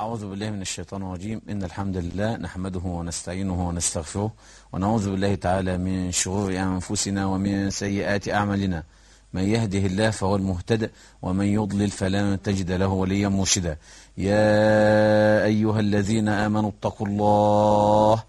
أعوذ بالله من الشيطان الرجيم. إن الحمد لله نحمده ونستعينه ونستغفره ونعوذ بالله تعالى من شرور أنفسنا ومن سيئات أعمالنا. من يهده الله فهو المهتد ومن يضلل فلن تجد له وليا مرشدا. يا أيها الذين آمنوا اتقوا الله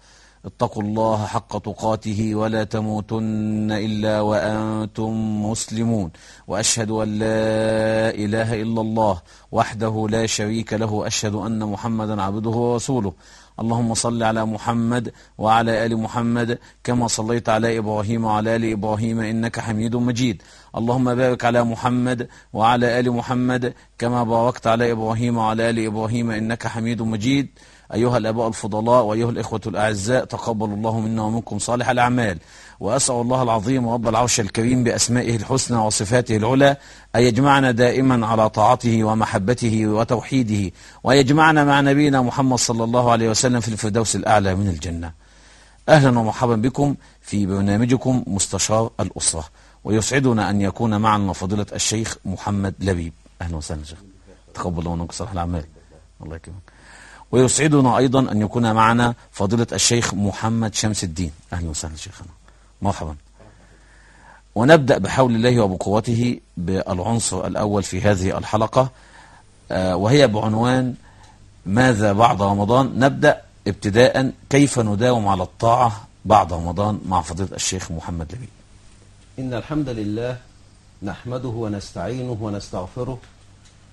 اتقوا الله حق تقاته ولا تموتن إلا وأنتم مسلمون. وأشهد أن لا إله إلا الله وحده لا شريك له. أشهد أن محمدا عبده ورسوله. اللهم صل على محمد وعلى آل محمد كما صليت على إبراهيم وعلى آل إبراهيم إنك حميد مجيد. اللهم بارك على محمد وعلى آل محمد كما باركت على إبراهيم وعلى آل إبراهيم إنك حميد مجيد. أيها الأباء الفضلاء وأيها الإخوة الأعزاء تقبل الله منا ومنكم صالح الأعمال وأسأل الله العظيم رب العرش الكريم بأسمائه الحسنى وصفاته العلى أن يجمعنا دائما على طاعته ومحبته وتوحيده ويجمعنا مع نبينا محمد صلى الله عليه وسلم في الفردوس الأعلى من الجنة. أهلا ومرحبا بكم في برنامجكم مستشار الأسرة ويسعدنا أن يكون معنا فضيلة الشيخ محمد لبيب. أهلا وسهلا شيخ. تقبل الله منكم صالح الأعمال. الله يكرمك. ويسعدنا أيضا أن يكون معنا فضيلة الشيخ محمد شمس الدين. أهلا وسهلا شيخنا. مرحبا. ونبدأ بحول الله وبقوته بالعنصر الأول في هذه الحلقة. وهي بعنوان ماذا بعد رمضان؟ نبدأ ابتداء كيف نداوم على الطاعة بعد رمضان مع فضيلة الشيخ محمد لبيب إن الحمد لله نحمده ونستعينه ونستغفره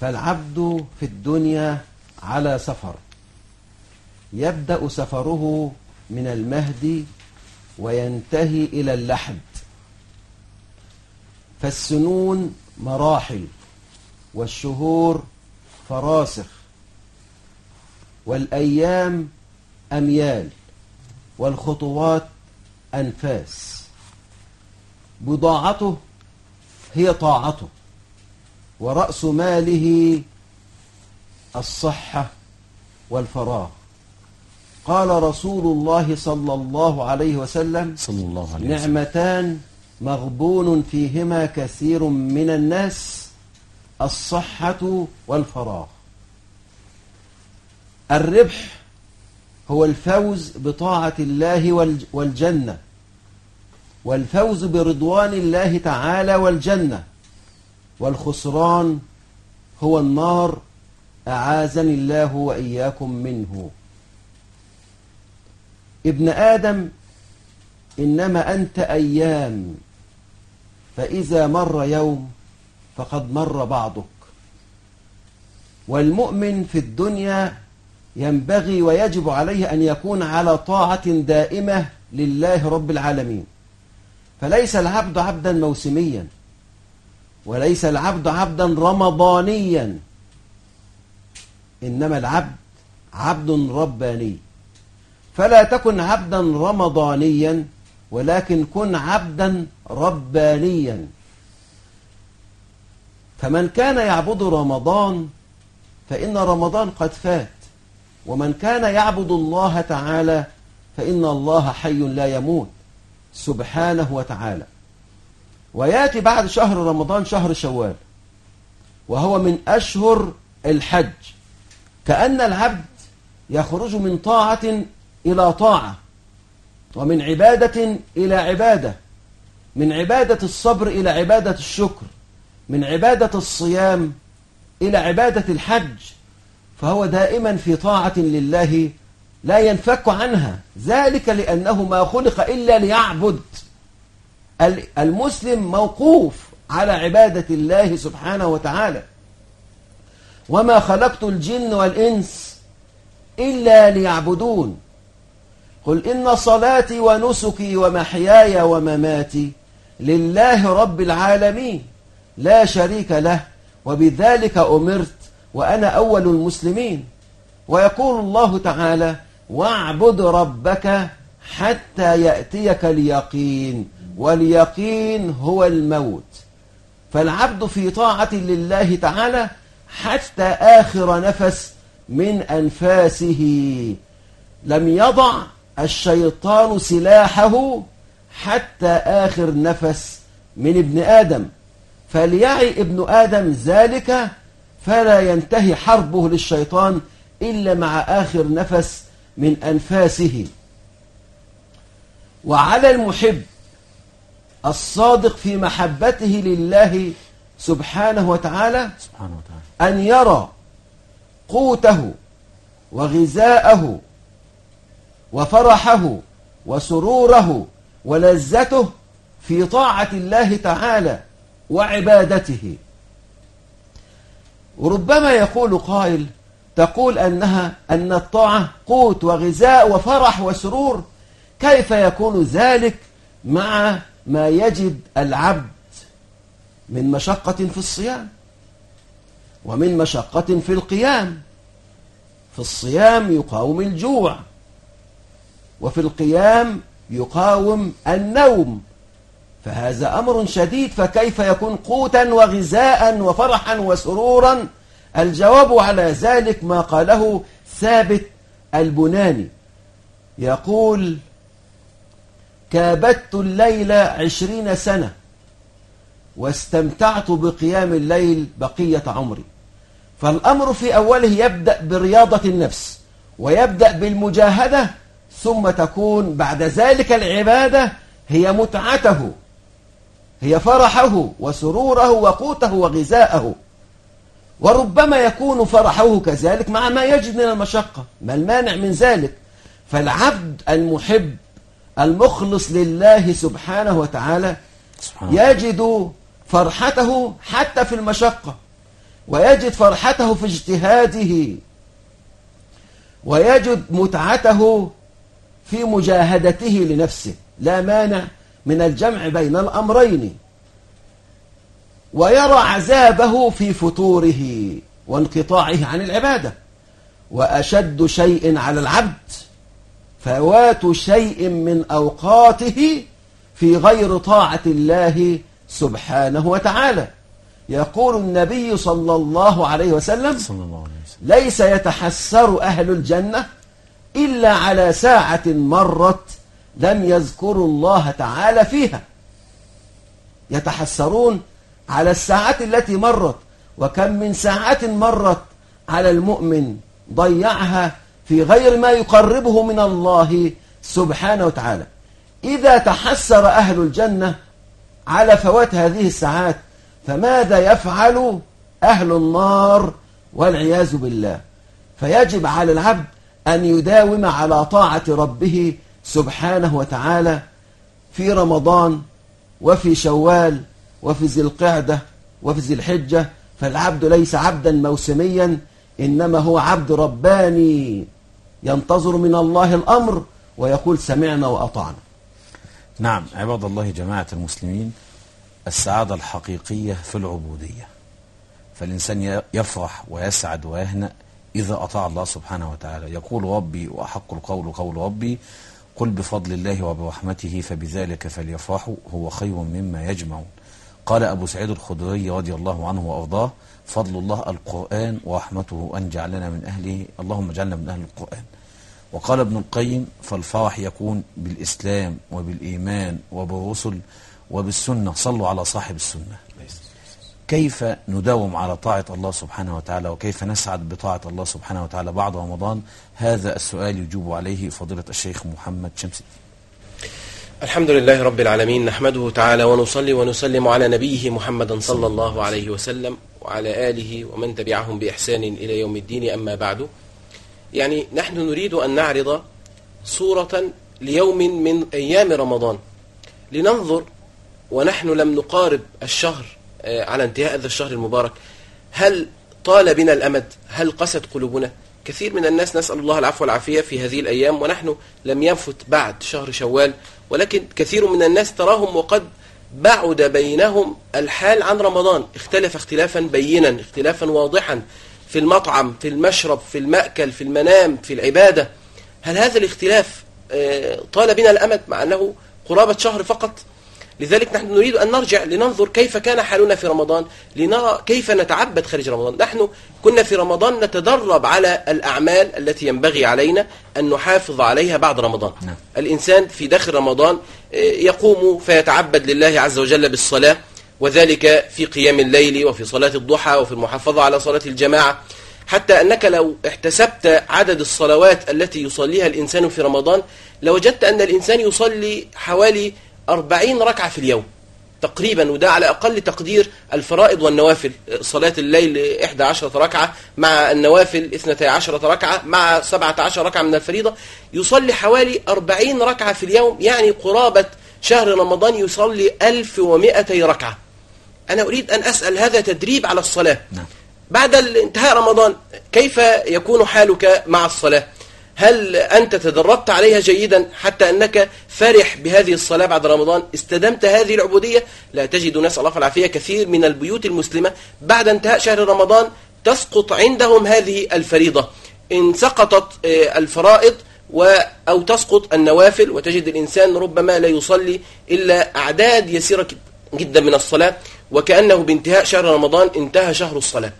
فالعبد في الدنيا على سفر. يبدأ سفره من المهد وينتهي إلى اللحد. فالسنون مراحل والشهور فراسخ والأيام أميال والخطوات أنفاس. بضاعته هي طاعته. ورأس ماله الصحة والفراغ. قال رسول الله صلى الله عليه وسلم صلى الله عليه وسلم. نعمتان مغبون فيهما كثير من الناس الصحة والفراغ. الربح هو الفوز بطاعة الله والجنة والفوز برضوان الله تعالى والجنة. والخسران هو النار أعاذني الله وإياكم منه. ابن آدم إنما أنت أيام فإذا مر يوم فقد مر بعضك. والمؤمن في الدنيا ينبغي ويجب عليه أن يكون على طاعة دائمة لله رب العالمين. فليس العبد عبدا موسميا. وليس العبد عبدا رمضانيا. إنما العبد عبد رباني. فلا تكن عبدا رمضانيا ولكن كن عبدا ربانيا. فمن كان يعبد رمضان فإن رمضان قد فات. ومن كان يعبد الله تعالى فإن الله حي لا يموت. سبحانه وتعالى. وياتي بعد شهر رمضان شهر شوال وهو من أشهر الحج. كأن العبد يخرج من طاعة إلى طاعة ومن عبادة إلى عبادة من عبادة الصبر إلى عبادة الشكر من عبادة الصيام إلى عبادة الحج. فهو دائما في طاعة لله لا ينفك عنها. ذلك لأنه ما خلق إلا ليعبد. المسلم موقوف على عبادة الله سبحانه وتعالى. وما خلقت الجن والإنس إلا ليعبدون. قل إن صلاتي ونسكي ومحياي ومماتي لله رب العالمين. لا شريك له وبذلك أمرت وأنا أول المسلمين. ويقول الله تعالى واعبد ربك حتى يأتيك اليقين واليقين هو الموت. فالعبد في طاعة لله تعالى حتى آخر نفس من أنفاسه. لم يضع الشيطان سلاحه حتى آخر نفس من ابن آدم. فليعي ابن آدم ذلك فلا ينتهي حربه للشيطان إلا مع آخر نفس من أنفاسه. وعلى المحب الصادق في محبته لله سبحانه وتعالى سبحانه وتعالى. أن يرى قوته وغذاءه وفرحه وسروره ولذته في طاعة الله تعالى وعبادته. وربما يقول قائل تقول أنها أن الطاعة قوت وغذاء وفرح وسرور كيف يكون ذلك مع ما يجد العبد من مشقة في الصيام ومن مشقة في القيام. في الصيام يقاوم الجوع وفي القيام يقاوم النوم. فهذا أمر شديد فكيف يكون قوتا وغذاء وفرحا وسرورا؟ الجواب على ذلك ما قاله ثابت البناني. يقول كابدت الليل عشرين سنة واستمتعت بقيام الليل بقية عمري. فالأمر في أوله يبدأ برياضة النفس ويبدأ بالمجاهدة ثم تكون بعد ذلك العبادة هي متعته هي فرحه وسروره وقوته وغذاءه. وربما يكون فرحه كذلك مع ما يجد من المشقة ما المانع من ذلك. فالعبد المحب المخلص لله سبحانه وتعالى يجد فرحته حتى في المشقة ويجد فرحته في اجتهاده ويجد متعته في مجاهدته لنفسه. لا مانع من الجمع بين الأمرين ويرى عذابه في فتوره وانقطاعه عن العبادة وأشد شيء على العبد فوات شيء من أوقاته في غير طاعة الله سبحانه وتعالى. يقول النبي صلى الله عليه وسلم ليس يتحسر أهل الجنة إلا على ساعة مرت لم يذكروا الله تعالى فيها. يتحسرون على الساعات التي مرت وكم من ساعات مرت على المؤمن ضيعها في غير ما يقربه من الله سبحانه وتعالى. إذا تحسر أهل الجنة على فوات هذه الساعات فماذا يفعل أهل النار والعياذ بالله؟ فيجب على العبد أن يداوم على طاعة ربه سبحانه وتعالى في رمضان وفي شوال وفي ذي القعدة وفي ذي الحجة. فالعبد ليس عبدا موسميا إنما هو عبد رباني. ينتظر من الله الأمر ويقول سمعنا وأطعنا. نعم عباد الله جماعة المسلمين السعادة الحقيقية في العبودية. فالإنسان يفرح ويسعد ويهنأ إذا أطاع الله سبحانه وتعالى. يقول ربي وأحق القول قول ربي قل بفضل الله وبرحمته فبذلك فليفرحوا هو خير مما يجمعون. قال أبو سعيد الخدري رضي الله عنه وأرضاه فضل الله القرآن ورحمته أن جعلنا من أهله اللهم اجعلنا من أهل القرآن. وقال ابن القيم فالفرح يكون بالإسلام وبالإيمان وبالرسل وبالسنة. صلوا على صاحب السنة. كيف نداوم على طاعة الله سبحانه وتعالى وكيف نسعد بطاعة الله سبحانه وتعالى بعد رمضان؟ هذا السؤال يجوب عليه فضيلة الشيخ محمد شمس الدين. الحمد لله رب العالمين نحمده تعالى ونصلي ونسلم على نبيه محمد صلى الله عليه وسلم وعلى آله ومن تبعهم بإحسان إلى يوم الدين أما بعد. يعني نحن نريد أن نعرض صورة ليوم من أيام رمضان. لننظر ونحن لم نقارب الشهر آه، على انتهاء هذا الشهر المبارك. هل طال بنا الأمد؟ هل قست قلوبنا؟ كثير من الناس نسأل الله العفو والعافية في هذه الأيام ونحن لم ينفت بعد شهر شوال ولكن كثير من الناس تراهم وقد بعد بينهم الحال عن رمضان. اختلف اختلافا بينا اختلافا واضحا في المطعم في المشرب في المأكل في المنام في العبادة. هل هذا الاختلاف آه، طال بنا الأمد مع أنه قرابة شهر فقط؟ لذلك نحن نريد أن نرجع لننظر كيف كان حالنا في رمضان لنرى كيف نتعبد خارج رمضان. نحن كنا في رمضان نتدرب على الأعمال التي ينبغي علينا أن نحافظ عليها بعد رمضان. نعم. الإنسان في داخل رمضان آه، يقوم فيتعبد لله عز وجل بالصلاة وذلك في قيام الليل وفي صلاة الضحى وفي المحافظة على صلاة الجماعة. حتى أنك لو احتسبت عدد الصلوات التي يصليها الإنسان في رمضان لوجدت أن الإنسان يصلي حوالي أربعين ركعة في اليوم. تقريبا وده على أقل تقدير الفرائض والنوافل. صلاة الليل 11 ركعة مع النوافل 12 ركعة مع 17 ركعة من الفريضة. يصلي حوالي 40 ركعة في اليوم يعني قرابة شهر رمضان يصلي 1200 ركعة. أنا أريد أن أسأل هذا تدريب على الصلاة. نعم. بعد انتهاء رمضان كيف يكون حالك مع الصلاة؟ هل أنت تدربت عليها جيدا حتى أنك فرح بهذه الصلاة بعد رمضان؟ استدمت هذه العبودية؟ لا تجد نسأل الله العافية كثير من البيوت المسلمة بعد انتهاء شهر رمضان تسقط عندهم هذه الفريضة. إن سقطت آه، الفرائض و أو تسقط النوافل وتجد الإنسان ربما لا يصلي إلا أعداد يسيرة جدا من الصلاة وكأنه بانتهاء شهر رمضان انتهى شهر الصلاة.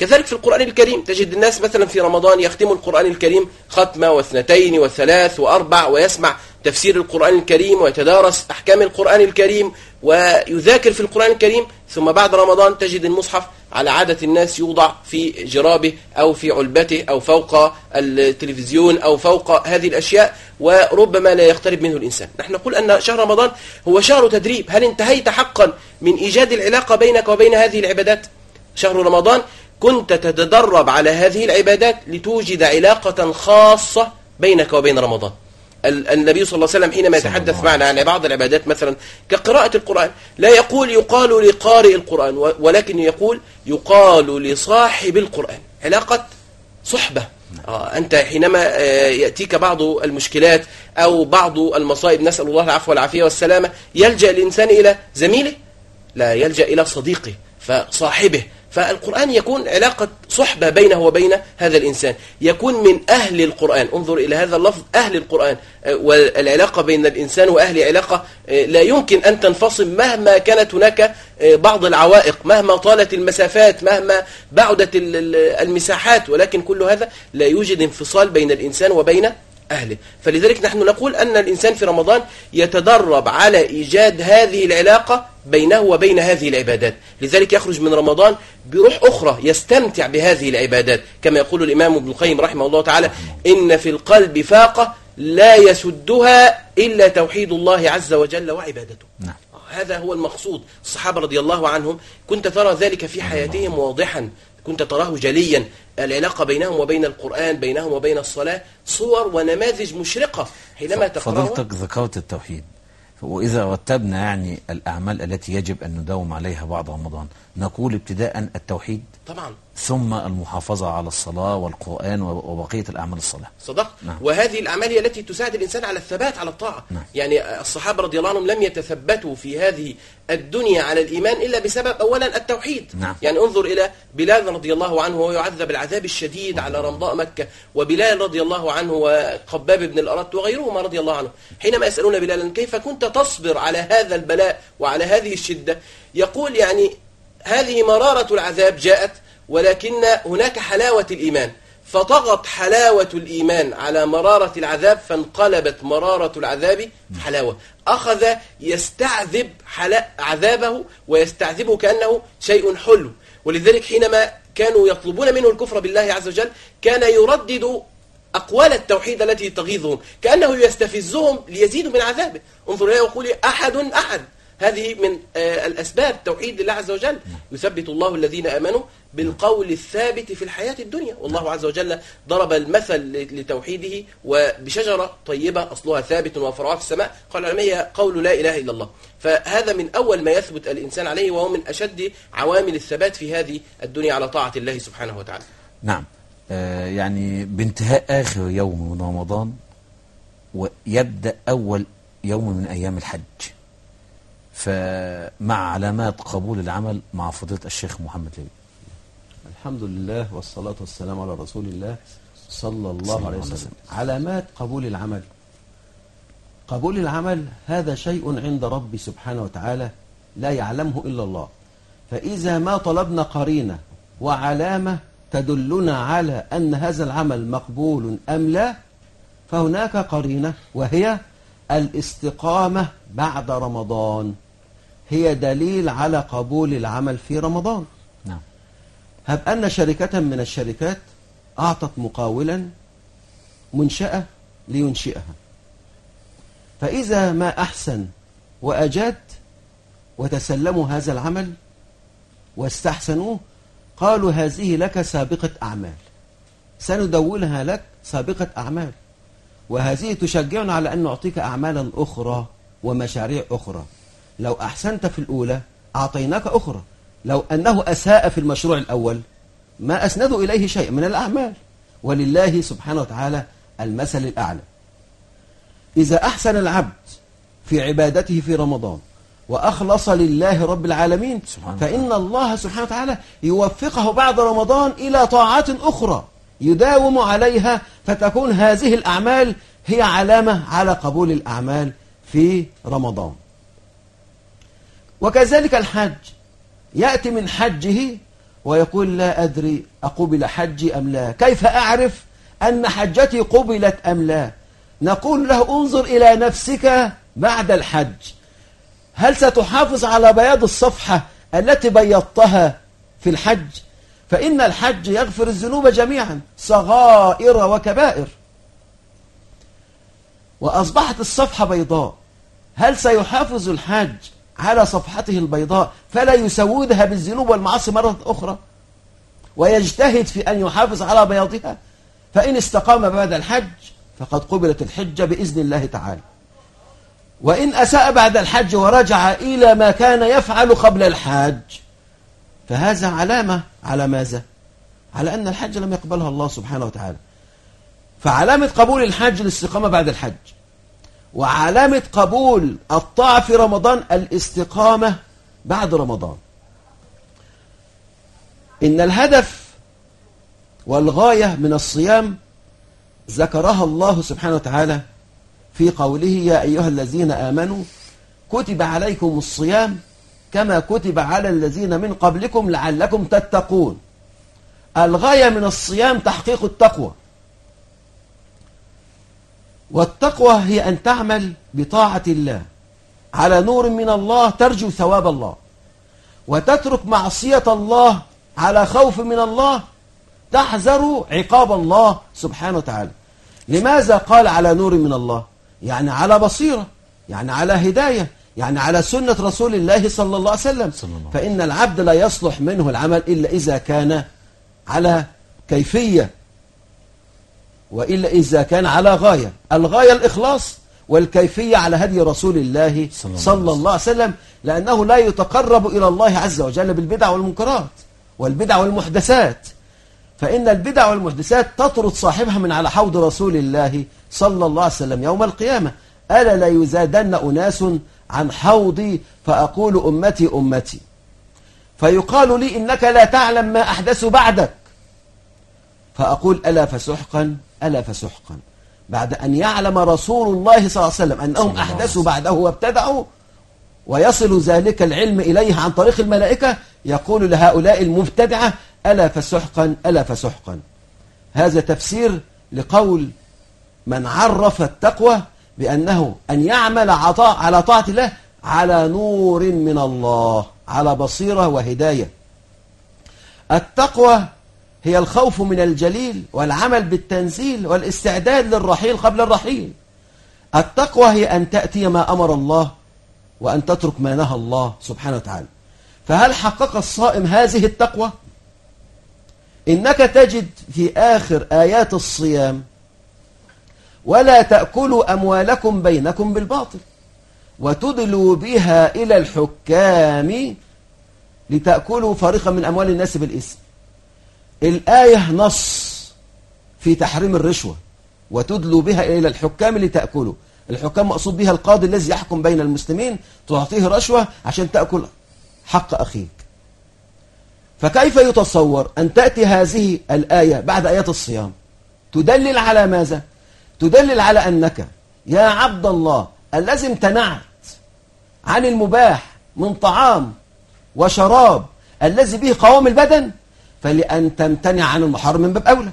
كذلك في القرآن الكريم تجد الناس مثلا في رمضان يختم القرآن الكريم ختمة واثنتين وثلاث وأربع ويسمع تفسير القرآن الكريم ويتدارس أحكام القرآن الكريم ويذاكر في القرآن الكريم ثم بعد رمضان تجد المصحف على عادة الناس يوضع في جرابه أو في علبته أو فوق التلفزيون أو فوق هذه الأشياء وربما لا يقترب منه الإنسان. نحن نقول أن شهر رمضان هو شهر تدريب. هل انتهيت حقا من إيجاد العلاقة بينك وبين هذه العبادات؟ شهر رمضان كنت تتدرب على هذه العبادات لتوجد علاقة خاصة بينك وبين رمضان. ال- النبي صلى الله عليه وسلم حينما يتحدث معنا عن بعض العبادات مثلا كقراءة القرآن لا يقول يقال لقارئ القرآن ولكن يقول يقال لصاحب القرآن. علاقة صحبة. آه أنت حينما آه، يأتيك بعض المشكلات أو بعض المصائب نسأل الله العفو والعافية والسلامة يلجأ الإنسان إلى زميله؟ لا يلجأ إلى صديقه فصاحبه. فالقرآن يكون علاقة صحبة بينه وبين هذا الإنسان. يكون من أهل القرآن. انظر إلى هذا اللفظ أهل القرآن. آه، والعلاقة بين الإنسان وأهل علاقة آه، لا يمكن أن تنفصل مهما كانت هناك آه، بعض العوائق مهما طالت المسافات مهما بعدت ال- ال- المساحات. ولكن كل هذا لا يوجد انفصال بين الإنسان وبين أهله. فلذلك نحن نقول أن الإنسان في رمضان يتدرب على إيجاد هذه العلاقة بينه وبين هذه العبادات. لذلك يخرج من رمضان بروح أخرى يستمتع بهذه العبادات. كما يقول الإمام ابن القيم رحمه الله تعالى إن في القلب فاقة لا يسدها إلا توحيد الله عز وجل وعبادته. نعم. هذا هو المقصود. الصحابة رضي الله عنهم كنت ترى ذلك في حياتهم واضحا. كنت تراه جليا. العلاقة بينهم وبين القرآن بينهم وبين الصلاة صور ونماذج مشرقة حينما تقرأها فضلتك ذكرت التوحيد. وإذا رتبنا يعني الأعمال التي يجب أن نداوم عليها بعد رمضان نقول ابتداء التوحيد طبعا. ثم المحافظة على الصلاة والقرآن وبقية الأعمال الصالحة. صدقت نعم. وهذه الأعمال هي التي تساعد الإنسان على الثبات على الطاعة. نعم. يعني الصحابة رضي الله عنهم لم يتثبتوا في هذه الدنيا على الإيمان إلا بسبب أولا التوحيد. نعم. يعني انظر إلى بلال رضي الله عنه وهو يعذب العذاب الشديد على رمضاء مكة وبلال رضي الله عنه وقباب بن الأرت وغيرهما رضي الله عنه. حينما يسألون بلالا كيف كنت تصبر على هذا البلاء وعلى هذه الشدة؟ يقول يعني هذه مرارة العذاب جاءت ولكن هناك حلاوة الإيمان. فطغت حلاوة الإيمان على مرارة العذاب فانقلبت مرارة العذاب حلاوة. أخذ يستعذب. عذابه ويستعذبه كأنه شيء حلو. ولذلك حينما كانوا يطلبون منه الكفر بالله عز وجل كان يردد أقوال التوحيد التي تغيظهم كأنه يستفزهم ليزيدوا من عذابه. انظر إليه ويقول أحد أحد. هذه من آه، الأسباب توحيد الله عز وجل. يثبت الله الذين آمنوا بالقول الثابت في الحياة الدنيا. والله عز وجل ضرب المثل لتوحيده وبشجرة طيبة أصلها ثابت وفرعها في السماء. قال العلماء هي قول لا إله إلا الله. فهذا من أول ما يثبت الإنسان عليه وهو من أشد عوامل الثبات في هذه الدنيا على طاعة الله سبحانه وتعالى. نعم. آه يعني بانتهاء آخر يوم من رمضان ويبدأ أول يوم من أيام الحج. فمع علامات قبول العمل مع فضيلة الشيخ محمد لبي. الحمد لله والصلاة والسلام على رسول الله صلى الله عليه وسلم. علامات قبول العمل. قبول العمل هذا شيء عند ربي سبحانه وتعالى لا يعلمه إلا الله. فإذا ما طلبنا قرينة وعلامة تدلنا على أن هذا العمل مقبول أم لا فهناك قرينة وهي الاستقامة بعد رمضان. هي دليل على قبول العمل في رمضان. نعم. هب أن شركة من الشركات أعطت مقاولا منشأة لينشئها. فإذا ما أحسن وأجاد وتسلموا هذا العمل واستحسنوه قالوا هذه لك سابقة أعمال. سندولها لك سابقة أعمال. وهذه تشجعنا على أن نعطيك أعمالا أخرى ومشاريع أخرى. لو أحسنت في الأولى أعطيناك أخرى. لو أنه أساء في المشروع الأول ما أسندوا إليه شيء من الأعمال. ولله سبحانه وتعالى المثل الأعلى. إذا أحسن العبد في عبادته في رمضان وأخلص لله رب العالمين فإن الله سبحانه وتعالى يوفقه بعد رمضان إلى طاعات أخرى يداوم عليها فتكون هذه الأعمال هي علامة على قبول الأعمال في رمضان. وكذلك الحج. يأتي من حجه ويقول لا أدري أقبل حجي أم لا. كيف أعرف أن حجتي قبلت أم لا؟ نقول له انظر إلى نفسك بعد الحج. هل ستحافظ على بياض الصفحة التي بيضتها في الحج؟ فإن الحج يغفر الذنوب جميعا صغائر وكبائر. وأصبحت الصفحة بيضاء. هل سيحافظ الحاج على صفحته البيضاء فلا يسودها بالذنوب والمعاصي مرة أخرى. ويجتهد في أن يحافظ على بياضها. فإن استقام بعد الحج فقد قبلت الحجة بإذن الله تعالى. وإن أساء بعد الحج ورجع إلى ما كان يفعل قبل الحج فهذا علامة على ماذا؟ على أن الحج لم يقبلها الله سبحانه وتعالى. فعلامة قبول الحج الاستقامة بعد الحج وعلامة قبول الطاعة في رمضان الاستقامة بعد رمضان. إن الهدف والغاية من الصيام ذكرها الله سبحانه وتعالى في قوله يا أيها الذين آمنوا كتب عليكم الصيام كما كتب على الذين من قبلكم لعلكم تتقون. الغاية من الصيام تحقيق التقوى. والتقوى هي أن تعمل بطاعة الله. على نور من الله ترجو ثواب الله. وتترك معصية الله على خوف من الله تحذر عقاب الله سبحانه وتعالى. لماذا قال على نور من الله؟ يعني على بصيرة يعني على هداية يعني على سنة رسول الله صلى الله عليه وسلم. صلى الله. فإن العبد لا يصلح منه العمل إلا إذا كان على كيفية وإلا إذا كان على غاية الغاية الإخلاص والكيفية على هدي رسول الله صلى الله صلى الله عليه وسلم لأنه لا يتقرب إلى الله عز وجل بالبدع والمنكرات والبدع والمحدثات. فإن البدع والمحدثات تطرد صاحبها من على حوض رسول الله صلى الله عليه وسلم يوم القيامة. ألا لا يزادن أناس عن حوضي فأقول أمتي أمتي. فيقال لي إنك لا تعلم ما أحدث بعدك. فأقول ألا فسحقا؟ ألا فسحقا بعد أن يعلم رسول الله صلى الله عليه وسلم أنهم أحدثوا بعده وابتدعوا ويصل ذلك العلم إليه عن طريق الملائكة يقول لهؤلاء المبتدعة ألا فسحقا ألا فسحقا هذا تفسير لقول من عرف التقوى بأنه أن يعمل عطاء على طاعة الله على نور من الله على بصيرة وهداية. التقوى هي الخوف من الجليل والعمل بالتنزيل والاستعداد للرحيل قبل الرحيل. التقوى هي أن تأتي ما أمر الله وأن تترك ما نهى الله سبحانه وتعالى. فهل حقق الصائم هذه التقوى؟ إنك تجد في آخر آيات الصيام ولا تأكلوا أموالكم بينكم بالباطل وتدلوا بها إلى الحكام لتأكلوا فريقا من أموال الناس بالإثم. الآية نص في تحريم الرشوة وتدلوا بها إلى الحكام لتأكلوا. الحكام مقصود بها القاضي الذي يحكم بين المسلمين تعطيه رشوة عشان تأكل حق أخيك. فكيف يتصور أن تأتي هذه الآية بعد آيات الصيام؟ تدلل على ماذا؟ تدلل على أنك يا عبد الله الذي امتنعت عن المباح من طعام وشراب الذي به قوام البدن فلأن تمتنع عن المحرم من باب أولى.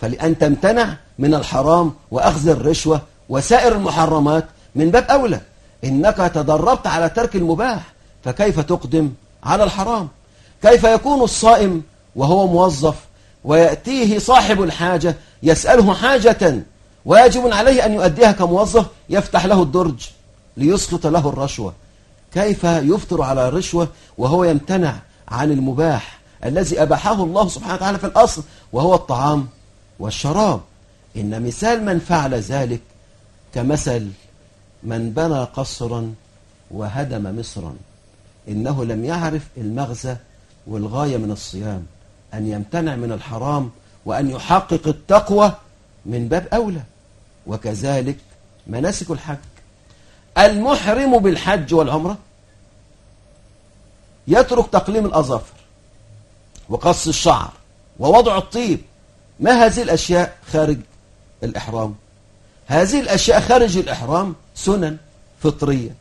فلأن تمتنع من الحرام وأخذ الرشوة وسائر المحرمات من باب أولى. إنك تدربت على ترك المباح فكيف تقدم على الحرام؟ كيف يكون الصائم وهو موظف ويأتيه صاحب الحاجة يسأله حاجة واجب عليه أن يؤديها كموظف يفتح له الدرج ليسقط له الرشوة؟ كيف يفطر على الرشوة وهو يمتنع عن المباح؟ الذي أباحه الله سبحانه وتعالى في الأصل وهو الطعام والشراب. إن مثال من فعل ذلك كمثل من بنى قصرا وهدم مصرا. إنه لم يعرف المغزى والغاية من الصيام أن يمتنع من الحرام وأن يحقق التقوى من باب أولى. وكذلك مناسك الحج. المحرم بالحج والعمرة. يترك تقليم الأظافر. وقص الشعر ووضع الطيب. ما هذه الأشياء خارج الإحرام؟ هذه الأشياء خارج الإحرام سنن فطرية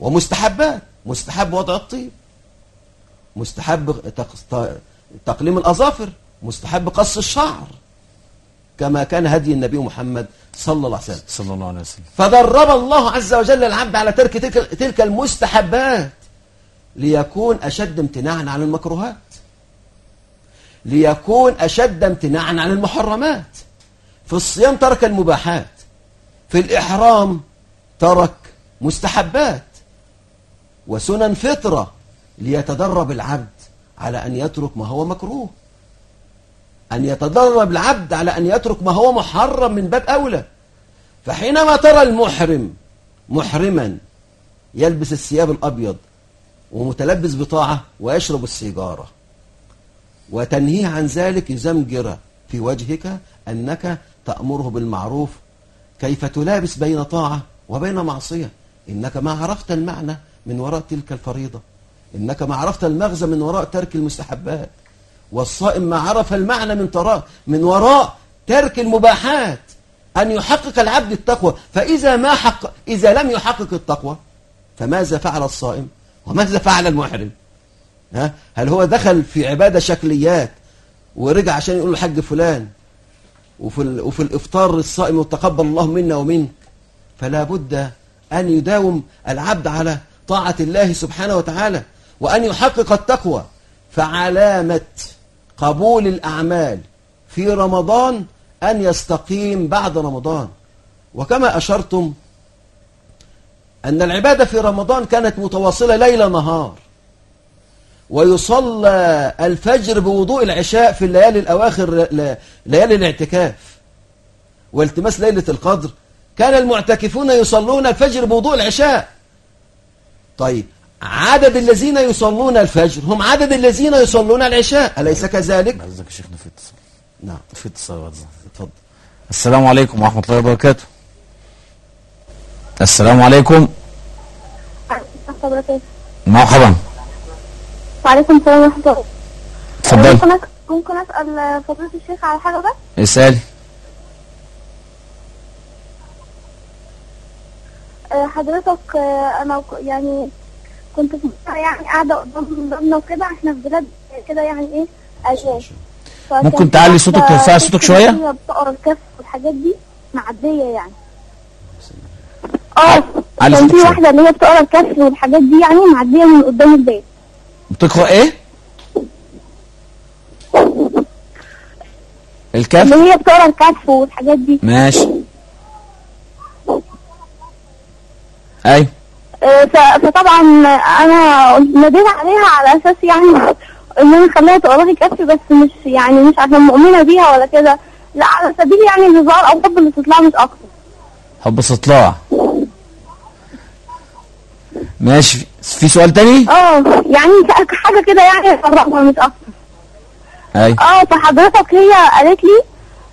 ومستحبات. مستحب وضع الطيب مستحب تقليم الأظافر مستحب قص الشعر كما كان هدي النبي محمد صلى الله عليه وسلم. صلى الله عليه وسلم. فدرب الله عز وجل العبد على ترك تلك, تلك المستحبات ليكون أشد امتناعا عن المكروهات. ليكون أشد امتناعا عن المحرمات. في الصيام ترك المباحات. في الإحرام ترك مستحبات. وسنن فطرة ليتدرب العبد على أن يترك ما هو مكروه. أن يتدرب العبد على أن يترك ما هو محرم من باب أولى. فحينما ترى المحرم محرما يلبس الثياب الأبيض ومتلبس بطاعة ويشرب السيجارة. وتنهيه عن ذلك يزمجر في وجهك أنك تأمره بالمعروف. كيف تلابس بين طاعة وبين معصية؟ إنك ما عرفت المعنى من وراء تلك الفريضة. إنك ما عرفت المغزى من وراء ترك المستحبات. والصائم ما عرف المعنى من ترى من وراء ترك المباحات. أن يحقق العبد التقوى. فإذا ما حق إذا لم يحقق التقوى فماذا فعل الصائم؟ وماذا فعل المحرم؟ ها؟ هل هو دخل في عبادة شكليات ورجع عشان يقول الحج فلان وفي, وفي الإفطار الصائم وتقبل الله منا ومنك؟ فلا بد أن يداوم العبد على طاعة الله سبحانه وتعالى وأن يحقق التقوى. فعلامة قبول الأعمال في رمضان أن يستقيم بعد رمضان. وكما أشرتم أن العبادة في رمضان كانت متواصلة ليل نهار. ويصلى الفجر بوضوء العشاء في الليالي الأواخر ليالي الاعتكاف. والتماس ليلة القدر. كان المعتكفون يصلون الفجر بوضوء العشاء. طيب عدد الذين يصلون الفجر هم عدد الذين يصلون العشاء أليس كذلك؟ عزك يا شيخنا في اتصال نعم. في اتصال اتفضل السلام عليكم ورحمة الله وبركاته. السلام عليكم. وبركاته مرحبا. وعليكم السلام ورحمة الله اتفضل. ممكن ممكن أسأل فضيلة الشيخ على حاجة بس؟ اسألي آه، حضرتك آه، أنا يعني كنت في يعني قاعدة قدام مبنى وكده إحنا في بلاد كده يعني إيه فكان ممكن تعلي صوتك ترفعي صوتك شوية؟ بتقرا الكف والحاجات دي معدية يعني. آه كان في. واحدة اللي هي بتقرا الكف والحاجات دي يعني معدية من قدام البيت. بتقرأ إيه؟ الكف؟ اللي هي بتقرا الكف والحاجات دي. ماشي. أيوه. آه، فطبعا أنا ناديت عليها على أساس يعني إن أنا اخليها تقرا لي كافي بس مش يعني مش عشان مؤمنة بيها ولا كده. لا على سبيل يعني الهزار أو حب الاستطلاع مش أكتر. حب استطلاع ماشي. في سؤال تاني؟ آه يعني حاجة كده يعني تفرحها مش أكتر. أي. آه فحضرتك هي قالت لي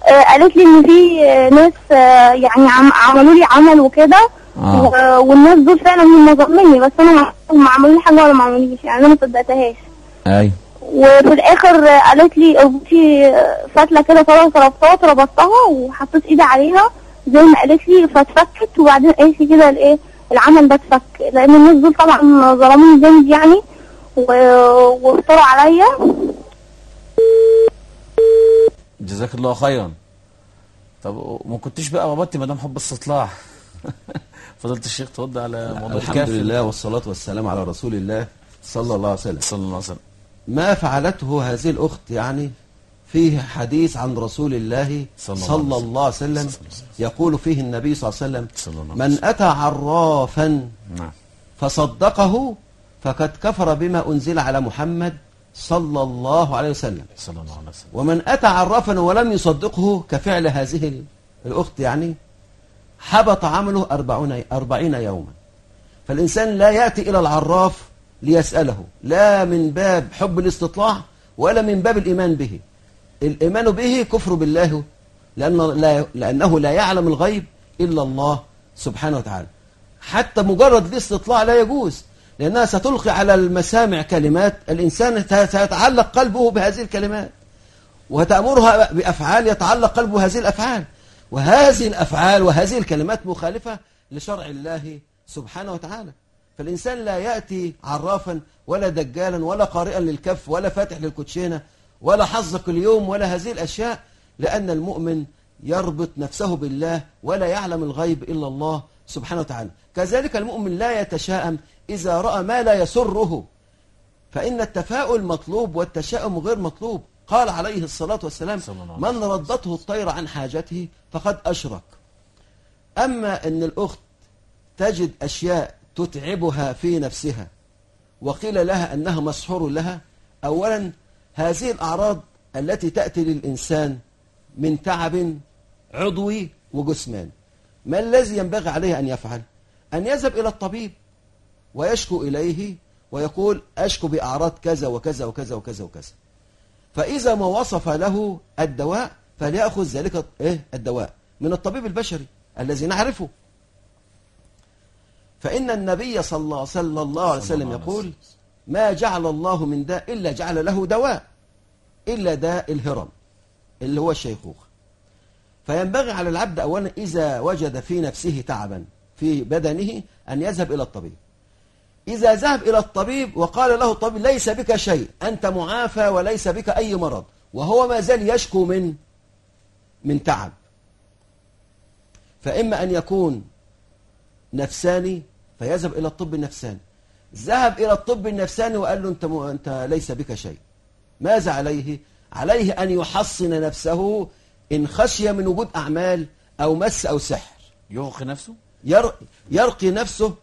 آه قالت لي إن في آه، ناس آه يعني عم عملوا لي عمل وكده آه. والناس دول فعلا هم ظالميني بس أنا ما عملوا لي حاجة ولا ما عملوليش يعني أنا ما صدقتهاش. أي. وفي الآخر قالت لي اربطي آه، فتله كده ثلاث ربطات ربطتها وحطيت إيدي عليها زي ما قالت لي فاتفكت وبعدين قالت لي كده الإيه العمل ده اتفك. لأن الناس دول طبعا ظلموني جامد يعني وافتروا عليا. جزاك الله خيرا. طب ما كنتش بقى ربطتي مدام حب استطلاع فضلت الشيخ ترد على موضوع الحمد الكافر. لله والصلاة والسلام على رسول الله صلى الله عليه وسلم. صلى الله عليه وسلم. ما فعلته هذه الأخت يعني؟ فيه حديث عن رسول الله صلى الله عليه وسلم. يقول فيه النبي صلى الله عليه وسلم من أتى عرافا نعم. فصدقه فقد كفر بما أنزل على محمد صلى الله عليه وسلم. ومن أتى عرافا ولم يصدقه كفعل هذه ال- الأخت يعني حبط عمله أربعون, أربعين يوما. فالإنسان لا يأتي إلى العراف ليسأله لا من باب حب الاستطلاع ولا من باب الإيمان به. الإيمان به كفر بالله لأنه لا, لأنه لا يعلم الغيب إلا الله سبحانه وتعالى. حتى مجرد الاستطلاع لا يجوز لأنها ستلقي على المسامع كلمات الإنسان سيتعلق قلبه بهذه الكلمات وتأمرها بأفعال يتعلق قلبه بهذه الأفعال. وهذه الأفعال وهذه الكلمات مخالفة لشرع الله سبحانه وتعالى. فالإنسان لا يأتي عرافا ولا دجالا ولا قارئا للكف ولا فاتح للكوتشينة ولا حظك اليوم ولا هذه الأشياء لأن المؤمن يربط نفسه بالله ولا يعلم الغيب إلا الله سبحانه وتعالى. كذلك المؤمن لا يتشاءم إذا رأى ما لا يسره. فإن التفاؤل مطلوب والتشاؤم غير مطلوب. قال عليه الصلاة والسلام من ردته الطير عن حاجته فقد أشرك. أما أن الأخت تجد أشياء تتعبها في نفسها وقيل لها أنها مسحور لها أولا هذه الأعراض التي تأتي للإنسان من تعب عضوي وجسماني. ما الذي ينبغي عليه أن يفعل؟ أن يذهب إلى الطبيب ويشكو إليه ويقول أشكو بأعراض كذا وكذا وكذا وكذا وكذا. فإذا ما وصف له الدواء فليأخذ ذلك إيه؟ الدواء من الطبيب البشري الذي نعرفه. فإن النبي صلى الله, صلى الله عليه وسلم. يقول. ما جعل الله من داء إلا جعل له دواء إلا داء الهرم اللي هو الشيخوخة. فينبغي على العبد أولا إذا وجد في نفسه تعبا في بدنه أن يذهب إلى الطبيب. إذا ذهب إلى الطبيب وقال له الطبيب ليس بك شيء أنت معافى وليس بك أي مرض. وهو ما زال يشكو من من تعب. فإما أن يكون نفساني فيذهب إلى الطب النفساني ذهب إلى الطب النفساني وقال له أنت, م... أنت ليس بك شيء. ماذا عليه؟ عليه أن يحصن نفسه إن خشي من وجود أعمال أو مس أو سحر. يرقي نفسه؟ ير... يرقي نفسه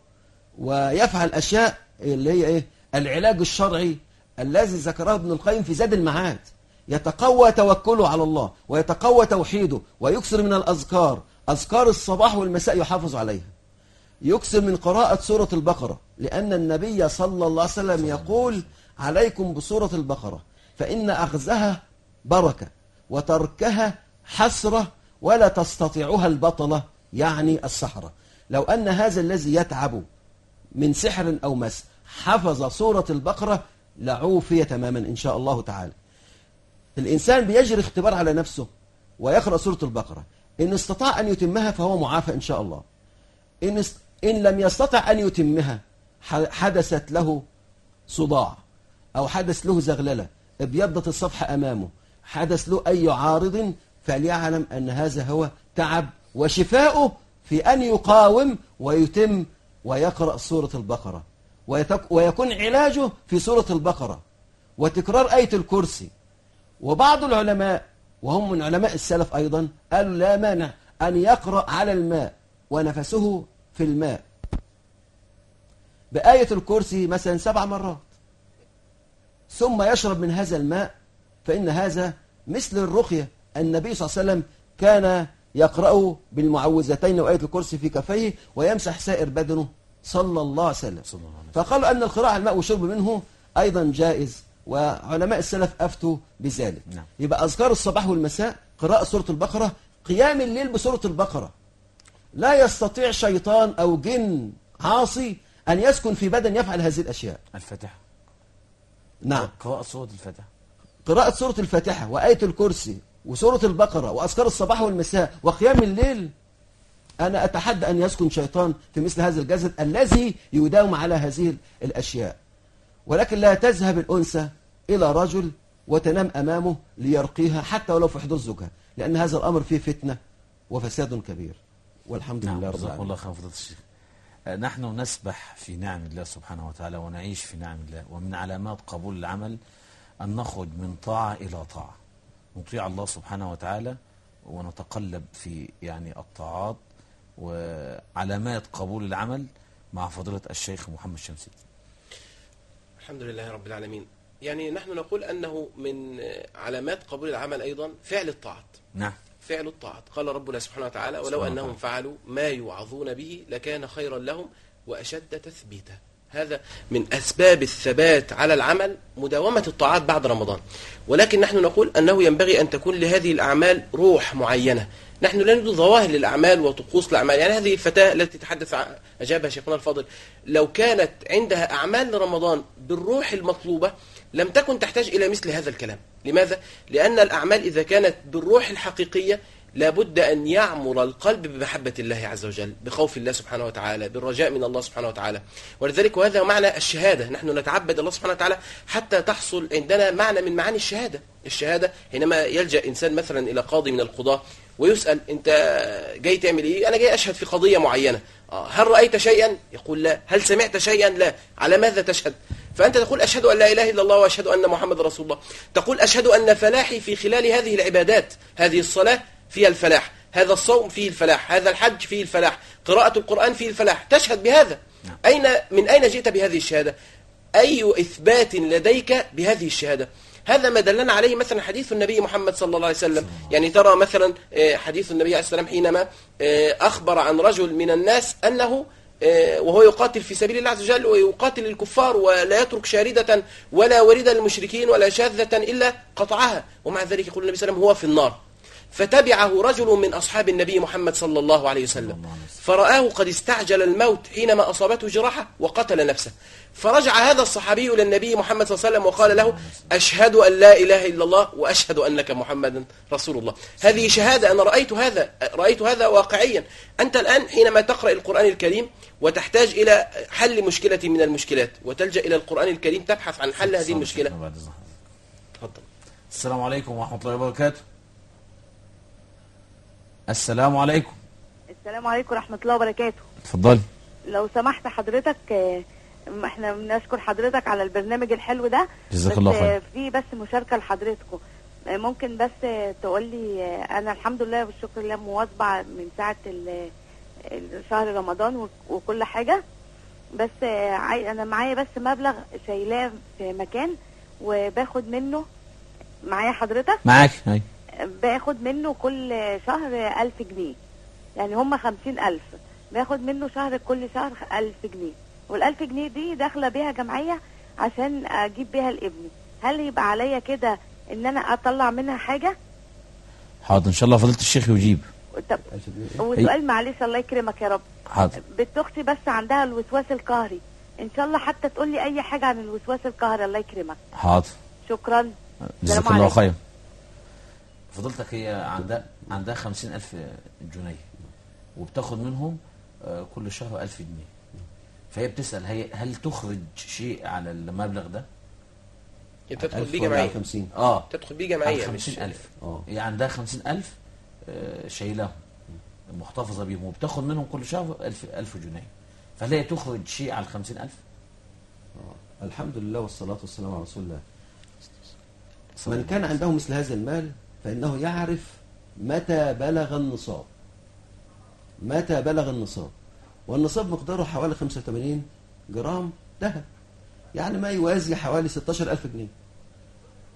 ويفعل أشياء اللي هي إيه؟ العلاج الشرعي الذي ذكره ابن القيم في زاد المعاد. يتقوى توكله على الله ويتقوى توحيده ويكثر من الأذكار. أذكار الصباح والمساء يحافظ عليها. يكثر من قراءة سورة البقرة لأن النبي صلى الله عليه وسلم يقول عليكم بسورة البقرة فإن أخذها بركة وتركها حسرة ولا تستطيعها البطلة يعني السحرة. لو أن هذا الذي يتعب من سحر أو مس حفظ سورة البقرة لعوفي تماما إن شاء الله تعالى. الإنسان بيجري اختبار على نفسه ويقرأ سورة البقرة. إن استطاع أن يتمها فهو معافى إن شاء الله. إن, است... إن لم يستطع أن يتمها حدثت له صداع أو حدث له زغللة ابيضت الصفحة أمامه حدث له أي عارض فليعلم أن هذا هو تعب وشفاؤه في أن يقاوم ويتم ويقرأ سورة البقرة. ويكون علاجه في سورة البقرة وتكرار آية الكرسي وبعض العلماء وهم من علماء السلف أيضا قالوا لا مانع أن يقرأ على الماء ونفسه في الماء. بآية الكرسي مثلا سبع مرات. ثم يشرب من هذا الماء فإن هذا مثل الرقية. النبي صلى الله عليه وسلم كان يقرأ بالمعوذتين وآية الكرسي في كفيه ويمسح سائر بدنه. صلى الله عليه وسلم. فقالوا أن القراءة على الماء والشرب منه أيضا جائز وعلماء السلف أفتوا بذلك. نعم. يبقى أذكار الصباح والمساء قراءة سورة البقرة قيام الليل بسورة البقرة. لا يستطيع شيطان أو جن عاصي أن يسكن في بدن يفعل هذه الأشياء. الفاتحة. نعم. قراءة سورة الفاتحة. قراءة سورة الفاتحة وآية الكرسي وسورة البقرة وأذكار الصباح والمساء وقيام الليل. أنا أتحدى أن يسكن شيطان في مثل هذا الجسد الذي يداوم على هذه الأشياء. ولكن لا تذهب الأنثى إلى رجل وتنام أمامه ليرقيها حتى ولو في حضور زوجها لأن هذا الأمر فيه فتنة وفساد كبير. والحمد نعم لله رب العالمين. الله خير فضيلة الشيخ. آه، نحن نسبح في نعم الله سبحانه وتعالى ونعيش في نعم الله. ومن علامات قبول العمل أن نخرج من طاعة إلى طاعة. نطيع الله سبحانه وتعالى ونتقلب في يعني الطاعات وعلامات قبول العمل مع فضيلة الشيخ محمد شمسي. الحمد لله رب العالمين. يعني نحن نقول أنه من علامات قبول العمل أيضا فعل الطاعات. نعم. فعل الطاعات قال ربنا سبحانه وتعالى ولو أنهم. فعلوا ما يوعظون به لكان خيرا لهم وأشد تثبيتا هذا من أسباب الثبات على العمل مداومة الطاعات بعد رمضان. ولكن نحن نقول أنه ينبغي أن تكون لهذه الأعمال روح معينة. نحن لا نريد ظواهر للأعمال وطقوس الأعمال. يعني هذه الفتاة التي تحدث أجابها شيخنا الفاضل. لو كانت عندها أعمال لرمضان بالروح المطلوبة لم تكن تحتاج إلى مثل هذا الكلام. لماذا؟ لأن الأعمال إذا كانت بالروح الحقيقية لابد أن يعمر القلب بمحبة الله عز وجل بخوف الله سبحانه وتعالى بالرجاء من الله سبحانه وتعالى. ولذلك وهذا معنى الشهادة. نحن نتعبد الله سبحانه وتعالى حتى تحصل عندنا معنى من معاني الشهادة. الشهادة حينما يلجأ إنسان مثلا إلى قاضي من القضاة ويسأل أنت جاي تعمل إيه؟ أنا جاي أشهد في قضية معينة. آه، هل رأيت شيئا؟ يقول لا. هل سمعت شيئا? لا. على ماذا تشهد؟ فأنت تقول أشهد أن لا إله إلا الله وأشهد أن محمد رسول الله. تقول أشهد أن فلاحي في خلال هذه العبادات هذه الصلاة فيها الفلاح هذا الصوم فيه الفلاح هذا الحج فيه الفلاح قراءة القرآن فيه الفلاح تشهد بهذا. أين من أين جئت بهذه الشهادة؟ أي إثبات لديك بهذه الشهادة؟ هذا ما دلنا عليه مثلا حديث النبي محمد صلى الله عليه وسلم. يعني ترى مثلا آه، حديث النبي عليه السلام حينما آه، أخبر عن رجل من الناس أنه آه، وهو يقاتل في سبيل الله عز وجل ويقاتل الكفار ولا يترك شاردة ولا وردا للمشركين ولا شاذة إلا قطعها. ومع ذلك يقول النبي صلى الله عليه وسلم هو في النار. فتبعه رجل من أصحاب النبي محمد صلى الله عليه وسلم. فرآه قد استعجل الموت حينما أصابته جراحة وقتل نفسه. فرجع هذا الصحابي إلى النبي محمد صلى الله عليه وسلم وقال له أشهد أن لا إله إلا الله وأشهد أنك محمد رسول الله. هذه شهادة أنا رأيت هذا رأيت هذا واقعيا. أنت الآن حينما تقرأ القرآن الكريم وتحتاج إلى حل مشكلة من المشكلات وتلجأ إلى القرآن الكريم تبحث عن حل هذه المشكلة. السلام عليكم ورحمة الله وبركاته. السلام عليكم. السلام عليكم ورحمة الله وبركاته. اتفضلي. لو سمحت حضرتك آه، إحنا بنشكر حضرتك على البرنامج الحلو ده. جزاك الله آه، خير. في بس مشاركة لحضرتكم. آه، ممكن بس آه، تقول لي آه، أنا الحمد لله والشكر لله مواظبة من ال- شهر رمضان وك- وكل حاجة. بس آه، أنا معايا بس مبلغ شايلاه في مكان وباخد منه. معايا حضرتك؟ معاك هاي باخد منه كل شهر ألف جنيه. يعني هم خمسين ألف. باخد منه شهر كل شهر ألف جنيه. والألف جنيه دي داخلة بيها جمعية عشان أجيب بيها لابني هل يبقى عليا كده إن أنا أطلع منها حاجة؟ حاضر إن شاء الله فضيلة الشيخ يجيب. طب وسؤال معلش الله يكرمك يا رب. حاضر. بنت أختي بس عندها الوسواس القهري. إن شاء الله حتى تقول لي أي حاجة عن الوسواس القهري الله يكرمك. حاضر. شكرا. جزاك الله. خير فضيلتك هي عندها عندها خمسين ألف جنيه وبتاخد منهم آه، كل شهر ألف جنيه. فهي بتسأل هي هل تخرج شيء على المبلغ ده؟ تدخل بيه ولا جمعية. 50 آه تدخل بيه خمسين ألف. آه. هي عندها خمسين ألف آه، شايلاهم محتفظة بيهم وبتاخد منهم كل شهر ألف, ألف جنيه. فهل هي تخرج شيء على الخمسين ألف؟ الحمد لله والصلاة والسلام على رسول الله. من كان عنده مثل هذا المال فإنه يعرف متى بلغ النصاب. متى بلغ النصاب. والنصاب مقداره حوالي 85 جرام ذهب. يعني ما يوازي حوالي 16000 جنيه.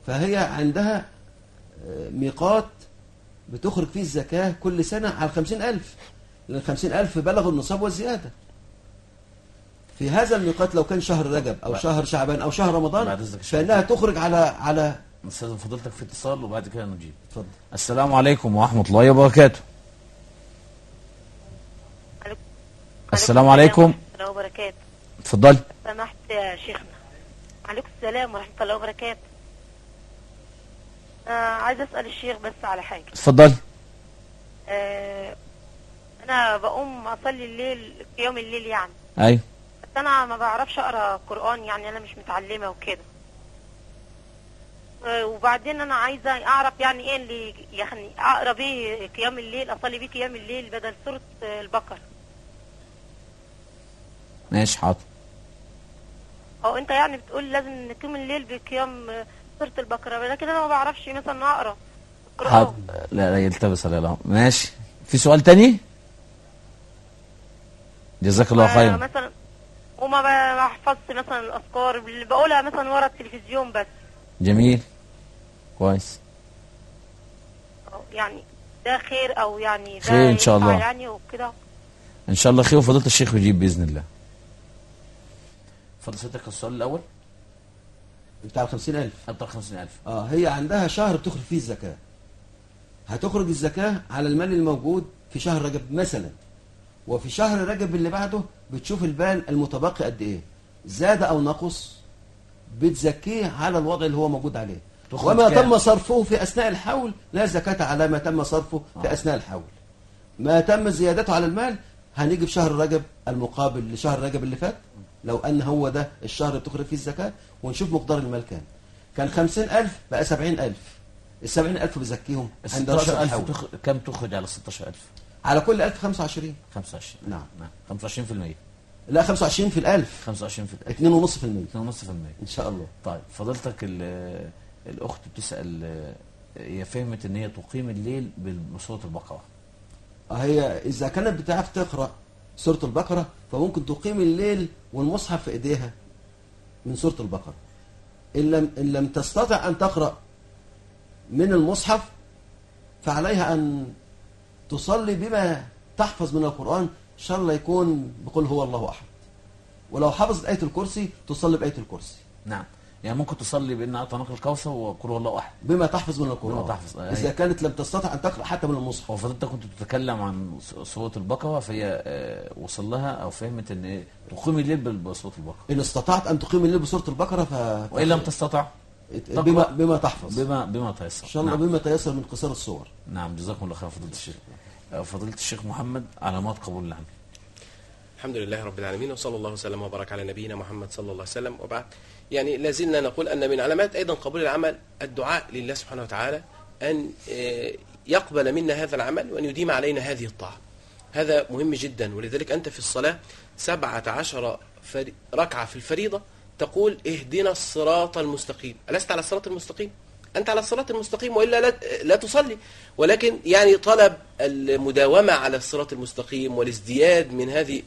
فهي عندها آه، ميقات بتخرج فيه الزكاة كل سنة على 50000 لأن 50000 بلغوا النصاب والزيادة. في هذا الميقات لو كان شهر رجب أو شهر شعبان أو شهر رمضان. فإنها تخرج على على أستاذ فضيلتك في اتصال وبعد كده نجيب. اتفضل. السلام عليكم ورحمة الله وبركاته. السلام عليكم. ورحمة الله وبركاته. اتفضلي سمحت يا شيخنا. عليكم السلام ورحمة الله وبركاته. آه عايز أسأل الشيخ بس على حاجة. اتفضلي آه أنا بقوم أصلي الليل في يوم الليل يعني. أيوه. بس أنا ما بعرفش أقرأ قرآن يعني أنا مش متعلمة وكده. وبعدين أنا عايزة أعرف يعني إيه اللي يعني أقرأ بيه قيام الليل أصلي بيه قيام الليل بدل سورة آه، البقرة. ماشي حاضر. أو أنت يعني بتقول لازم نقيم الليل بقيام آه، سورة البقرة لكن أنا ما بعرفش مثلا أقرأ. حاضر. لا لا يلتبس على الأمر ماشي. في سؤال تاني؟ جزاك الله آه، خيرا. مثلا وما بحفظش مثلا الأذكار اللي بقولها مثلا ورا التلفزيون بس. جميل؟ كويس. يعني ده خير أو يعني ده خير إن شاء الله. يعني وكده؟ إن شاء الله خير وفضيله الشيخ يجيب بإذن الله. فضيلتك السؤال الأول. بتاع ال 50000 ابطل 50000 آه هي عندها شهر بتخرج فيه الزكاة. هتخرج الزكاة على المال الموجود في شهر رجب مثلا. وفي شهر رجب اللي بعده بتشوف البال المتبقي قد إيه. زاد أو نقص بتزكيه على الوضع اللي هو موجود عليه. وما كام؟ تم صرفه في أثناء الحول لا زكاة على ما تم صرفه في آه. أثناء الحول. ما تم زيادته على المال هنيجي في شهر رجب المقابل لشهر رجب اللي فات. لو أن هو ده الشهر اللي بتخرج فيه الزكاة ونشوف مقدار المال كام. كان خمسين ألف بقى سبعين ألف. السبعين ألف بزكيهم ال عند رأس 16000 الحول. تخ... كم تخرج على 16000 على كل ألف خمسة وعشرين. 25 نعم. نعم. 25% لا خمسة وعشرين في الألف. 25 في الألف. اتنين ونص في المية. 2.5% إن شاء الله. طيب فضيلتك ال- الأخت بتسأل آه، هي فهمت إن هي تقيم الليل بسوره البقرة. هي إذا كانت بتعرف تقرأ سورة البقرة فممكن تقيم الليل والمصحف في إيديها من سورة البقرة. إن لم, إن لم تستطع أن تقرأ من المصحف فعليها أن تصلي بما تحفظ من القرآن إن شاء الله يكون بقول هو الله أحد. ولو حفظت آية الكرسي تصلي بآية الكرسي. نعم. يعني ممكن تصلي بإن أعطى الكوثر وقل هو الله أحد. بما تحفظ من القرآن. بما تحفظ، آه، إذا. كانت لم تستطع أن تقرأ حتى من المصحف. وفضلتك كنت بتتكلم عن س- سوره البقرة فهي آه، وصل لها أو فهمت إن إيه؟ تقيم الليل بسوره البقرة. إن استطعت أن تقيم الليل بسورة البقرة ف... وإن لم تستطع بما, بما تحفظ. بما بما تيسر. إن شاء الله نعم. بما تيسر من قصار الصور. نعم. جزاكم الله خير فضيلة الشيخ. فضيلة الشيخ محمد علامات قبول العمل الحمد لله رب العالمين وصلى الله وسلم وبارك على نبينا محمد صلى الله عليه وسلم وبعد. يعني لازلنا نقول أن من علامات أيضا قبول العمل الدعاء لله سبحانه وتعالى أن آه، يقبل منا هذا العمل وأن يديم علينا هذه الطاعة. هذا مهم جدا ولذلك أنت في الصلاة سبعة عشر ركعة في الفريضة تقول اهدنا الصراط المستقيم. ألست على الصراط المستقيم؟ أنت على الصراط المستقيم وإلا لا, تصلي. ولكن يعني طلب المداومة على الصراط المستقيم والازدياد من هذه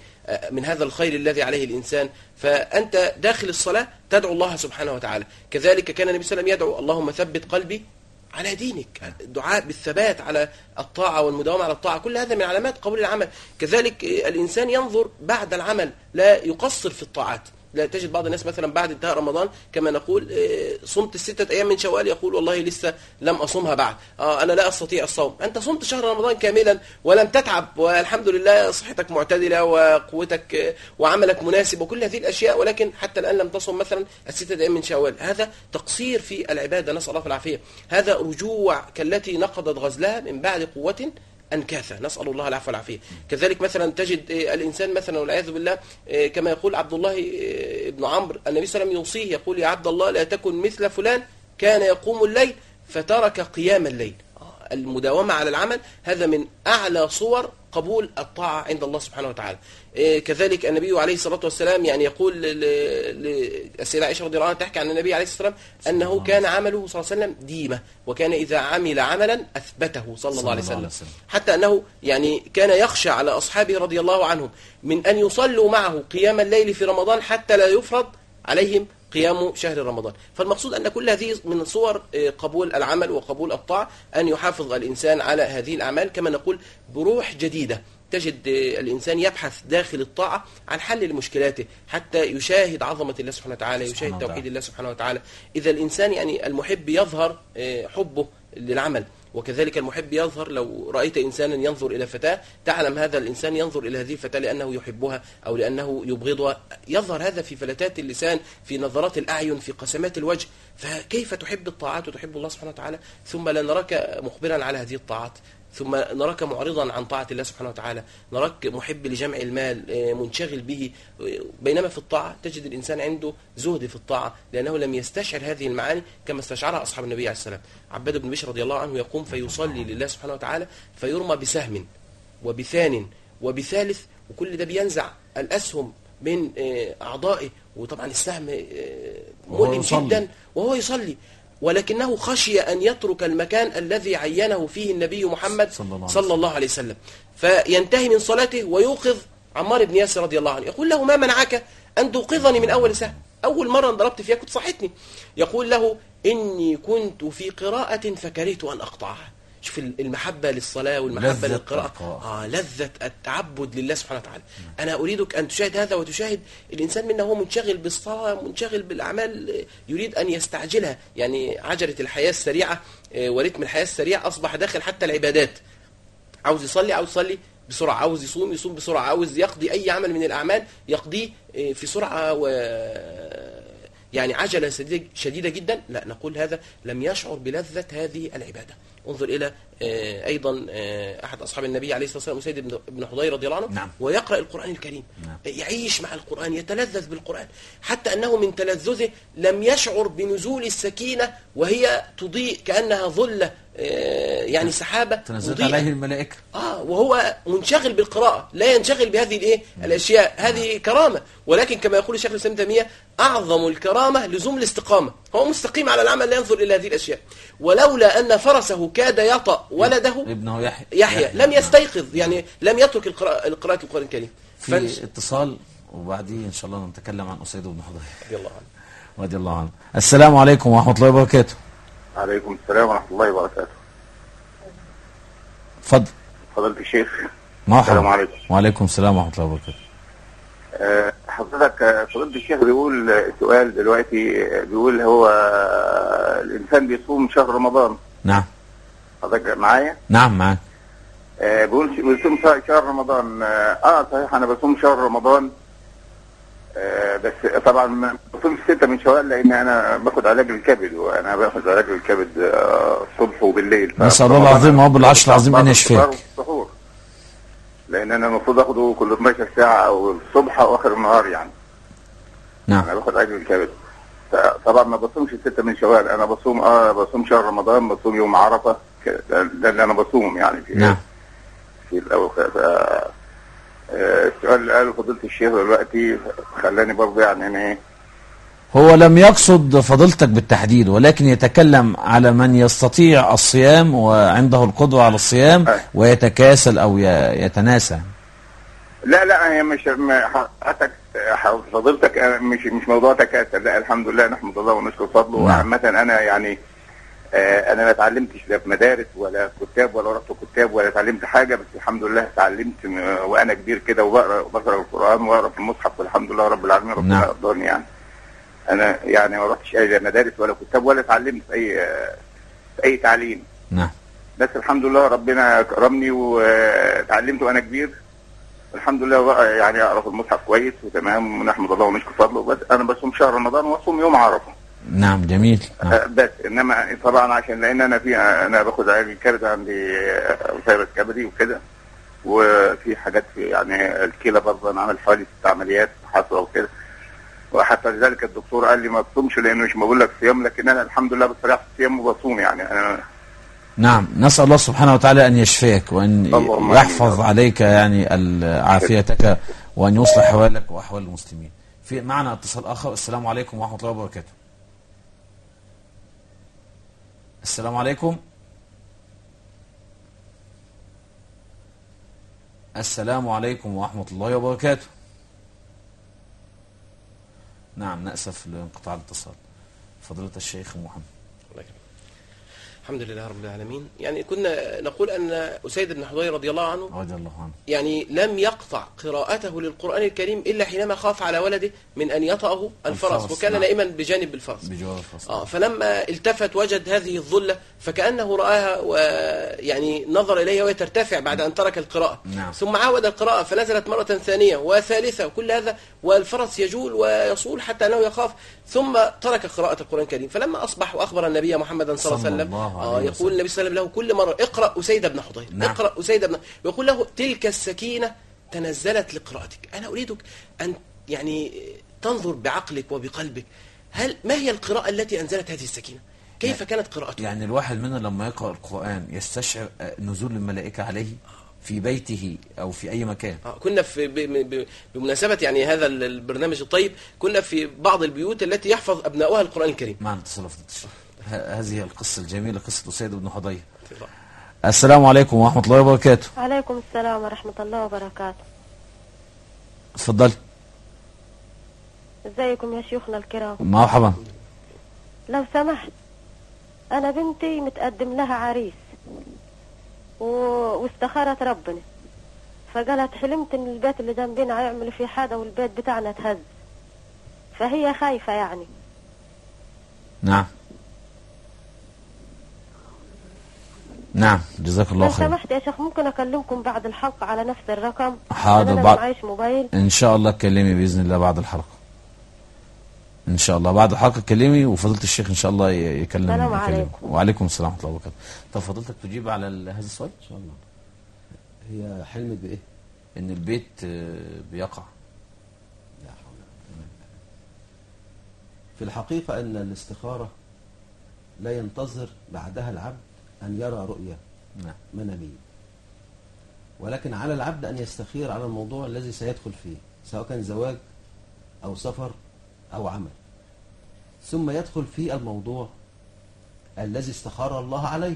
من هذا الخير الذي عليه الإنسان. فأنت داخل الصلاة تدعو الله سبحانه وتعالى. كذلك كان النبي صلى الله عليه وسلم يدعو اللهم ثبت قلبي على دينك. الدعاء بالثبات على الطاعة والمداومة على الطاعة. كل هذا من علامات قبول العمل. كذلك الإنسان ينظر بعد العمل لا يقصر في الطاعات. لا تجد بعض الناس مثلا بعد انتهاء رمضان كما نقول آه، صمت الستة أيام من شوال يقول والله لسه لم أصومها بعد. آه أنا لا أستطيع الصوم. أنت صمت شهر رمضان كاملا ولم تتعب والحمد لله صحتك معتدلة وقوتك آه، وعملك مناسب وكل هذه الأشياء ولكن حتى الآن لم تصم مثلا الستة أيام من شوال. هذا تقصير في العبادة نسأل الله العافية. هذا رجوع كالتي نقضت غزلها من بعد قوة أنكاثا. نسأل الله العفو والعافية. كذلك مثلا تجد آه، الإنسان مثلا والعياذ بالله آه، كما يقول عبد الله آه، بن عمرو النبي صلى الله عليه وسلم يوصيه يقول يا عبد الله لا تكن مثل فلان كان يقوم الليل فترك قيام الليل. المداومة على العمل هذا من أعلى صور قبول الطاعة عند الله سبحانه وتعالى. إيه، كذلك النبي عليه الصلاة والسلام يعني يقول للسيدة عائشة رضي الله عنها تحكي عن النبي عليه الصلاة والسلام أنه كان عمله صلى الله عليه وسلم ديمة وكان إذا عمل عملا أثبته صلى الله عليه وسلم. حتى أنه يعني كان يخشى على أصحابه رضي الله عنهم من أن يصلوا معه قيام الليل في رمضان حتى لا يفرض عليهم قيام شهر رمضان. فالمقصود أن كل هذه من صور آه، قبول العمل وقبول الطاعة أن يحافظ الإنسان على هذه الأعمال. كما نقول بروح جديدة تجد آه، الإنسان يبحث داخل الطاعة عن حل لمشكلاته حتى يشاهد عظمة الله سبحانه وتعالى يشاهد. توحيد الله سبحانه وتعالى. إذا الإنسان يعني المحب يظهر آه، حبه للعمل. وكذلك المحب يظهر لو رأيت إنسانا ينظر إلى فتاة تعلم هذا الإنسان ينظر إلى هذه الفتاة لأنه يحبها أو لأنه يبغضها. يظهر هذا في فلتات اللسان في نظرات الأعين في قسمات الوجه. فكيف تحب الطاعات وتحب الله سبحانه وتعالى؟ ثم لا نراك مخبرا على هذه الطاعات. ثم نراك معرضا عن طاعة الله سبحانه وتعالى. نراك محب لجمع المال آه، منشغل به. بينما في الطاعة تجد الإنسان عنده زهد في الطاعة لأنه لم يستشعر هذه المعاني كما استشعرها أصحاب النبي عليه السلام. عباد بن بشر رضي الله عنه يقوم فيصلي لله سبحانه وتعالى فيرمى بسهم وبثان وبثالث وكل ده بينزع الأسهم من آه، أعضائه. وطبعا السهم آه، مؤلم. جدا. وهو يصلي. ولكنه خشي أن يترك المكان الذي عينه فيه النبي محمد صلى الله عليه صلى الله عليه وسلم. فينتهي من صلاته ويوقظ عمار بن ياسر رضي الله عنه. يقول له ما منعك أن توقظني من أول سهم أول مرة انضربت فيها كنت صحتني يقول له إني كنت في قراءة فكرهت أن أقطعها. شوف المحبة للصلاة والمحبة للقراءة. آه لذة التعبد لله سبحانه وتعالى. أنا أريدك أن تشاهد هذا وتشاهد الإنسان منا هو منشغل بالصلاة منشغل بالأعمال يريد أن يستعجلها. يعني عجلة الحياة السريعة آه، ورتم الحياة السريع أصبح داخل حتى العبادات. عاوز يصلي عاوز يصلي بسرعة. عاوز يصوم يصوم بسرعة. عاوز يقضي أي عمل من الأعمال يقضيه آه، في سرعة و يعني عجلة شديدة جدا. لا نقول هذا لم يشعر بلذة هذه العبادة. انظر إلى آه، أيضا آه، أحد أصحاب النبي عليه الصلاة والسلام سيد بن- حضير رضي الله عنه نعم. ويقرأ القرآن الكريم نعم. يعيش مع القرآن يتلذذ بالقرآن حتى أنه من تلذذه لم يشعر بنزول السكينة وهي تضيء كأنها ظلة آه، يعني سحابة تنزلت. عليه الملائكة. آه وهو منشغل بالقراءة لا ينشغل بهذه الإيه؟ الأشياء هذه كرامة. ولكن كما يقول الشيخ الإسلام ابن تيمية أعظم الكرامة لزوم الاستقامة. هو مستقيم على العمل لا ينظر إلى هذه الأشياء. ولولا أن فرسه كاد يطأ ولده ابنه يحيى. يحيى. لم يستيقظ يعني لم يترك القراءة قراءة القرآن الكريم. في اتصال وبعديه إن شاء الله نتكلم عن أسيد بن حضير. رضي الله عنه. رضي الله عنه. السلام عليكم ورحمة الله وبركاته. عليكم السلام ورحمة الله وبركاته. اتفضل فضيلة الشيخ مرحبا السلام عليكم. وعليكم السلام ورحمة الله وبركاته. آه، حضرتك آه، فضيلة الشيخ بيقول آه، سؤال دلوقتي بيقول هو الإنسان بيصوم شهر رمضان. نعم. حضرتك معايا؟ نعم معاك. بيقول بيصوم شهر- رمضان. آه آه، صحيح أنا بصوم شهر رمضان. آه، بس طبعا بصومش ستة من شوال لأن أنا باخد علاج الكبد وأنا باخد علاج الكبد آه، الصبح وبالليل. نسأل الله العظيم رب العرش العظيم بعد يشفيك. لأن أنا المفروض أخده كل 12 ساعة أو الصبح أو آخر النهار يعني. نعم. أنا باخد اجر الكبد طبعا ما بصومش ستة من شوال. أنا بصوم آه بصوم شهر رمضان بصوم يوم عرفة. ك- ده اللي أنا بصوم يعني في نعم. في الأول. ف... آه، السؤال اللي قاله فضيلة الشيخ دلوقتي خلاني برضه يعني إيه هو لم يقصد فضيلتك بالتحديد ولكن يتكلم على من يستطيع الصيام وعنده القدرة على الصيام. ويتكاسل أو يتناسى لا لا هي مش حضرتك فضيلتك أنا مش مش موضوع تكاسل لا الحمد لله نحمد الله ونشكر فضله نعم. وعامة أنا يعني آه، أنا ما اتعلمتش لا في مدارس ولا كتاب ولا رحت كتاب ولا اتعلمت حاجة بس الحمد لله اتعلمت وأنا كبير كده وبقرا بقرأ القرآن وأقرأ في المصحف والحمد لله رب العالمين ربنا نعم. يقدرني يعني أنا يعني ما رحتش أي مدارس ولا كتاب ولا اتعلمت في أي في أي تعليم. نعم. بس الحمد لله ربنا كرمني واتعلمت وأنا كبير. الحمد لله بقى يعني اقرا في المصحف كويس وتمام ونحمد الله ونشكر فضله. بس أنا بصوم شهر رمضان وأصوم يوم عرفة. نعم جميل. نعم. آه، بس إنما طبعا عشان لأن أنا في أنا باخد علاج الكبد عندي فيروس كبدي وكده. وفي حاجات في يعني الكلى برضه أنا عامل حوالي ست عمليات حصوه وكده. وحتى لذلك الدكتور قال لي ما تصومش لأنه مش بقول لك صيام لكن أنا الحمد لله بصراحه في الصيام وبصوم يعني. أنا نعم نسأل الله سبحانه وتعالى أن يشفيك وأن يحفظ. عليك يعني عافيتك وأن يصلح أحوالك وأحوال المسلمين. في معنا اتصال آخر. السلام عليكم ورحمة الله وبركاته. السلام عليكم. السلام عليكم ورحمة الله وبركاته. نعم نأسف لانقطاع الاتصال فضيلة الشيخ محمد. الحمد لله رب العالمين. يعني كنا نقول أن أسيد بن حضير رضي الله عنه رضي الله عنه. يعني لم يقطع قراءته للقرآن الكريم إلا حينما خاف على ولده من أن يطأه الفرس الفرس، وكان نعم. نائما بجانب الفرس. بجوار الفصل آه فلما التفت وجد هذه الظلة فكأنه رآها ويعني نظر إليها وهي ترتفع بعد أن ترك القراءة. نعم. ثم عاود القراءة فنزلت مرة ثانية وثالثة وكل هذا والفرس يجول ويصول حتى أنه يخاف ثم ترك قراءة القرآن الكريم. فلما أصبح وأخبر النبي محمدا صلى الله عليه وسلم عليه آه يقول وسلم. النبي صلى الله عليه وسلم له كل مرة اقرأ أسيد بن حضير نعم. اقرأ أسيد بن ويقول له تلك السكينة تنزلت لقراءتك. أنا أريدك أن يعني تنظر بعقلك وبقلبك. هل ما هي القراءة التي أنزلت هذه السكينة؟ كيف كانت قراءته يعني الواحد منا لما يقرأ القرآن يستشعر آه، نزول الملائكة عليه في بيته أو في أي مكان. آه، كنا في ب- ب- بمناسبة يعني هذا ال- البرنامج الطيب كنا في بعض البيوت التي يحفظ أبناؤها القرآن الكريم. الشيخ ه- هذه القصة الجميلة قصة أسيد بن حضير. السلام عليكم ورحمة الله وبركاته. عليكم السلام ورحمة الله وبركاته. اتفضل إزيكم يا شيوخنا الكرام؟ مرحبا. لو سمحت أنا بنتي متقدم لها عريس و... واستخارت ربنا. فقالت حلمت إن البيت اللي جنبنا هيعملوا فيه حاجة والبيت بتاعنا اتهز. فهي خايفة يعني. نعم. نعم جزاك الله لو خير. سمحت يا شيخ ممكن أكلمكم بعد الحلقة على نفس الرقم؟ حاضر، أنا بعد- معيش موبايل. إن شاء الله تكلمي بإذن الله بعد الحلقة. إن شاء الله. بعد الحلقة كلمي وفضيلة الشيخ إن شاء الله يكلم السلام يكلمك. عليكم. وعليكم السلام ورحمة الله وبركاته. طب فضيلتك تجيب على هذا السؤال؟ إن شاء الله. هي حلمت بإيه؟ إن البيت آه، بيقع. لا حول. في الحقيقة أن الاستخارة لا ينتظر بعدها العبد. أن يرى رؤية نعم. منامية. ولكن على العبد أن يستخير على الموضوع الذي سيدخل فيه سواء كان زواج أو سفر أو عمل. ثم يدخل في الموضوع الذي استخار الله عليه.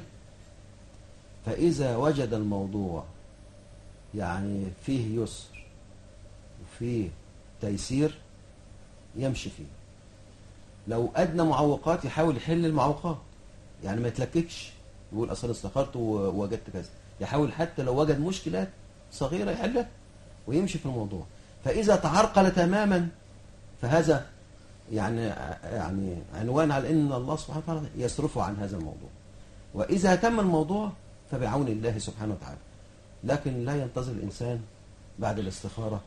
فإذا وجد الموضوع يعني فيه يسر وفيه تيسير يمشي فيه. لو أدنى معوقات يحاول يحل المعوقات. يعني ما يتلككش. يقول أصلا استخرت ووجدت كذا. يحاول حتى لو وجد مشكلات صغيرة يحلها ويمشي في الموضوع. فإذا تعرقل تماما فهذا يعني يعني عنوان على إن الله سبحانه وتعالى يصرفه عن هذا الموضوع. وإذا تم الموضوع فبعون الله سبحانه وتعالى. لكن لا ينتظر الإنسان بعد الاستخارة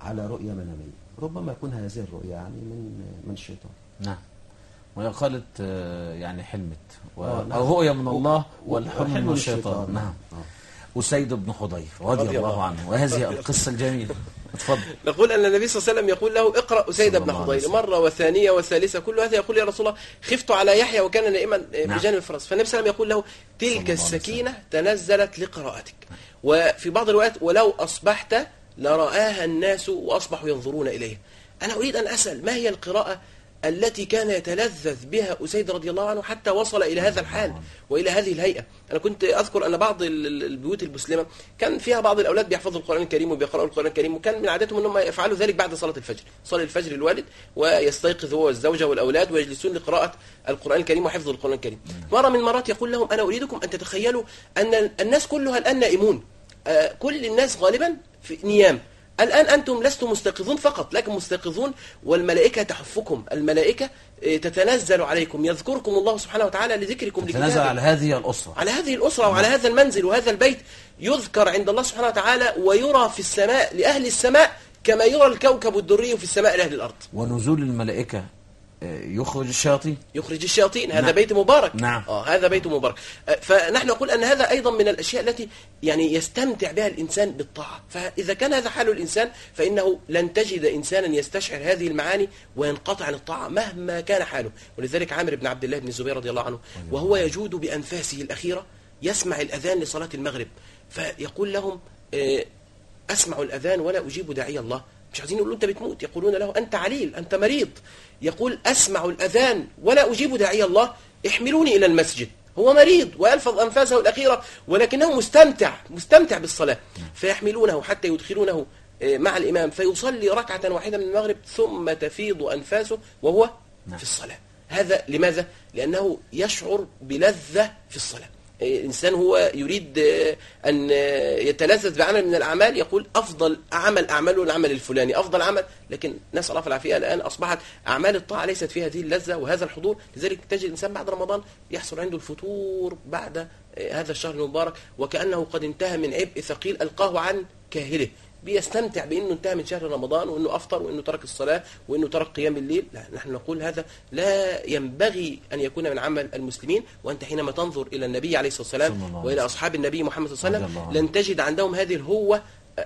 على رؤيه مناميه ربما يكون هذه الرؤيه يعني من من الشيطان. نعم. وهي قالت آه، يعني حلمت. آه، نعم. الرؤيا من الله والحلم من الشيطان. نعم. آه. أسيد بن حضير رضي الله عنه. وهذه القصة الجميلة. اتفضل. نقول أن النبي صلى الله عليه وسلم يقول له اقرأ أسيد بن حضير. مرة وثانية وثالثة كل هذا يقول يا رسول الله خفت على يحيى وكان نائما نعم. بجانب الفرس. فالنبي صلى الله عليه وسلم يقول له تلك السكينة تنزلت لقراءتك. وفي بعض الروايات ولو أصبحت لرآها الناس وأصبحوا ينظرون إليها. أنا أريد أن أسأل ما هي القراءة التي كان يتلذذ بها أسيد رضي الله عنه حتى وصل إلى هذا الحال وإلى هذه الهيئة. أنا كنت أذكر أن بعض ال- ال- البيوت المسلمة كان فيها بعض الأولاد بيحفظوا القرآن الكريم وبيقرأوا القرآن الكريم وكان من عادتهم أنهم يفعلوا ذلك بعد صلاة الفجر. صلي الفجر الوالد ويستيقظ هو والزوجة والأولاد ويجلسون لقراءة القرآن الكريم وحفظ القرآن الكريم. مرة من المرات يقول لهم أنا أريدكم أن تتخيلوا أن الناس كلها الآن نائمون. آه، كل الناس غالبا في نيام. الآن أنتم لستم مستيقظون فقط لكن مستيقظون والملائكة تحفكم. الملائكة آه، تتنزل عليكم يذكركم الله سبحانه وتعالى لذكركم تنزل لكتابه. على هذه الأسرة. على هذه الأسرة وعلى هذا المنزل وهذا البيت. يذكر عند الله سبحانه وتعالى ويرى في السماء لأهل السماء كما يرى الكوكب الدري في السماء لأهل الأرض. ونزول الملائكة يخرج الشياطين. يخرج الشياطين. هذا نعم. بيت مبارك. نعم. آه هذا بيت مبارك. آه، فنحن نقول أن هذا أيضا من الأشياء التي يعني يستمتع بها الإنسان بالطاعة. فإذا كان هذا حال الإنسان فإنه لن تجد إنسانا يستشعر هذه المعاني وينقطع عن الطاعة مهما كان حاله. ولذلك عامر بن عبد الله بن الزبير رضي الله عنه وهو يجود بأنفاسه الأخيرة يسمع الأذان لصلاة المغرب. فيقول لهم آه، أسمع الأذان ولا أجيب داعي الله. مش عايزين يقولوا أنت بتموت يقولون له أنت عليل أنت مريض. يقول أسمع الأذان ولا أجيب داعي الله احملوني إلى المسجد. هو مريض ويلفظ أنفاسه الأخيرة ولكنه مستمتع مستمتع بالصلاة. فيحملونه حتى يدخلونه آه، مع الإمام فيصلي ركعة واحدة من المغرب ثم تفيض أنفاسه وهو في الصلاة. هذا لماذا؟ لأنه يشعر بلذة في الصلاة. إنسان هو يريد أن يتلذذ بعمل من الأعمال يقول أفضل عمل أعمله العمل الفلاني أفضل عمل لكن نسأل الله في العافية الآن أصبحت أعمال الطاعة ليست فيها هذه اللذة وهذا الحضور. لذلك تجد الإنسان بعد رمضان يحصل عنده الفتور بعد هذا الشهر المبارك وكأنه قد انتهى من عبء ثقيل ألقاه عن كاهله. بيستمتع بإنه انتهى من شهر رمضان وإنه أفطر وإنه ترك الصلاة وإنه ترك قيام الليل لا نحن نقول هذا لا ينبغي أن يكون من عمل المسلمين وأنت حينما تنظر إلى النبي عليه الصلاة والسلام وإلى. أصحاب النبي محمد صلى الله عليه وسلم. لن تجد عندهم هذه الهوة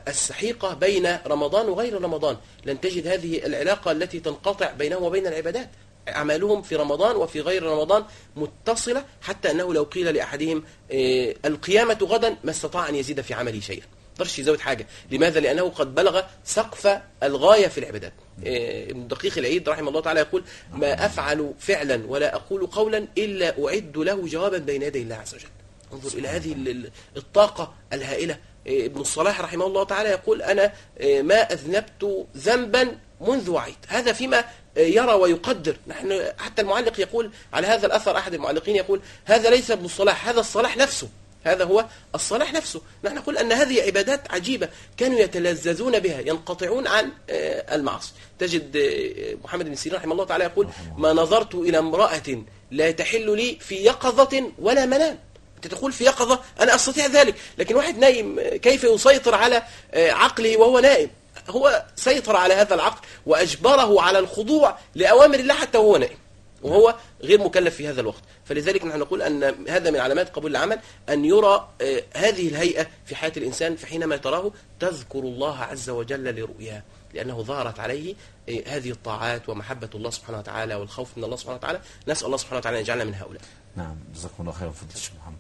السحيقة بين رمضان وغير رمضان لن تجد هذه العلاقة التي تنقطع بينهم وبين العبادات أعمالهم في رمضان وفي غير رمضان متصلة حتى أنه لو قيل لأحدهم آه، القيامة غدا ما استطاع أن يزيد في عمله شيئا يقدرش يزود حاجة. لماذا؟ لأنه قد بلغ سقف الغاية في العبادات. آه، ابن دقيق العيد رحمه الله تعالى يقول ما أفعل فعلا ولا أقول قولا إلا أعد له جوابا بين يدي الله عز وجل. انظر إلى هذه ال- ال- الطاقة الهائلة. آه، ابن الصلاح رحمه الله تعالى يقول أنا آه، ما أذنبت ذنبا منذ وعيت. هذا فيما يرى ويقدر. نحن حتى المعلق يقول على هذا الأثر أحد المعلقين يقول هذا ليس ابن الصلاح هذا الصلاح نفسه. هذا هو الصلاح نفسه. نحن نقول أن هذه عبادات عجيبة كانوا يتلذذون بها ينقطعون عن آه، المعاصي. تجد آه، محمد بن سيرين رحمه الله تعالى يقول ما نظرت إلى امرأة لا تحل لي في يقظة ولا منام. أنت تقول في يقظة أنا أستطيع ذلك. لكن واحد نايم آه، كيف يسيطر على عقله وهو نائم؟ هو سيطر على هذا العقل وأجبره على الخضوع لأوامر الله حتى وهو نائم. وهو غير مكلف في هذا الوقت. فلذلك نحن نقول أن هذا من علامات قبول العمل أن يرى آه، هذه الهيئة في حياة الإنسان فحينما تراه تذكر الله عز وجل لرؤياه لأنه ظهرت عليه آه، هذه الطاعات ومحبة الله سبحانه وتعالى والخوف من الله سبحانه وتعالى. نسأل الله سبحانه وتعالى أن يجعلنا من هؤلاء. نعم جزاكم الله خير فضيلة الشيخ محمد.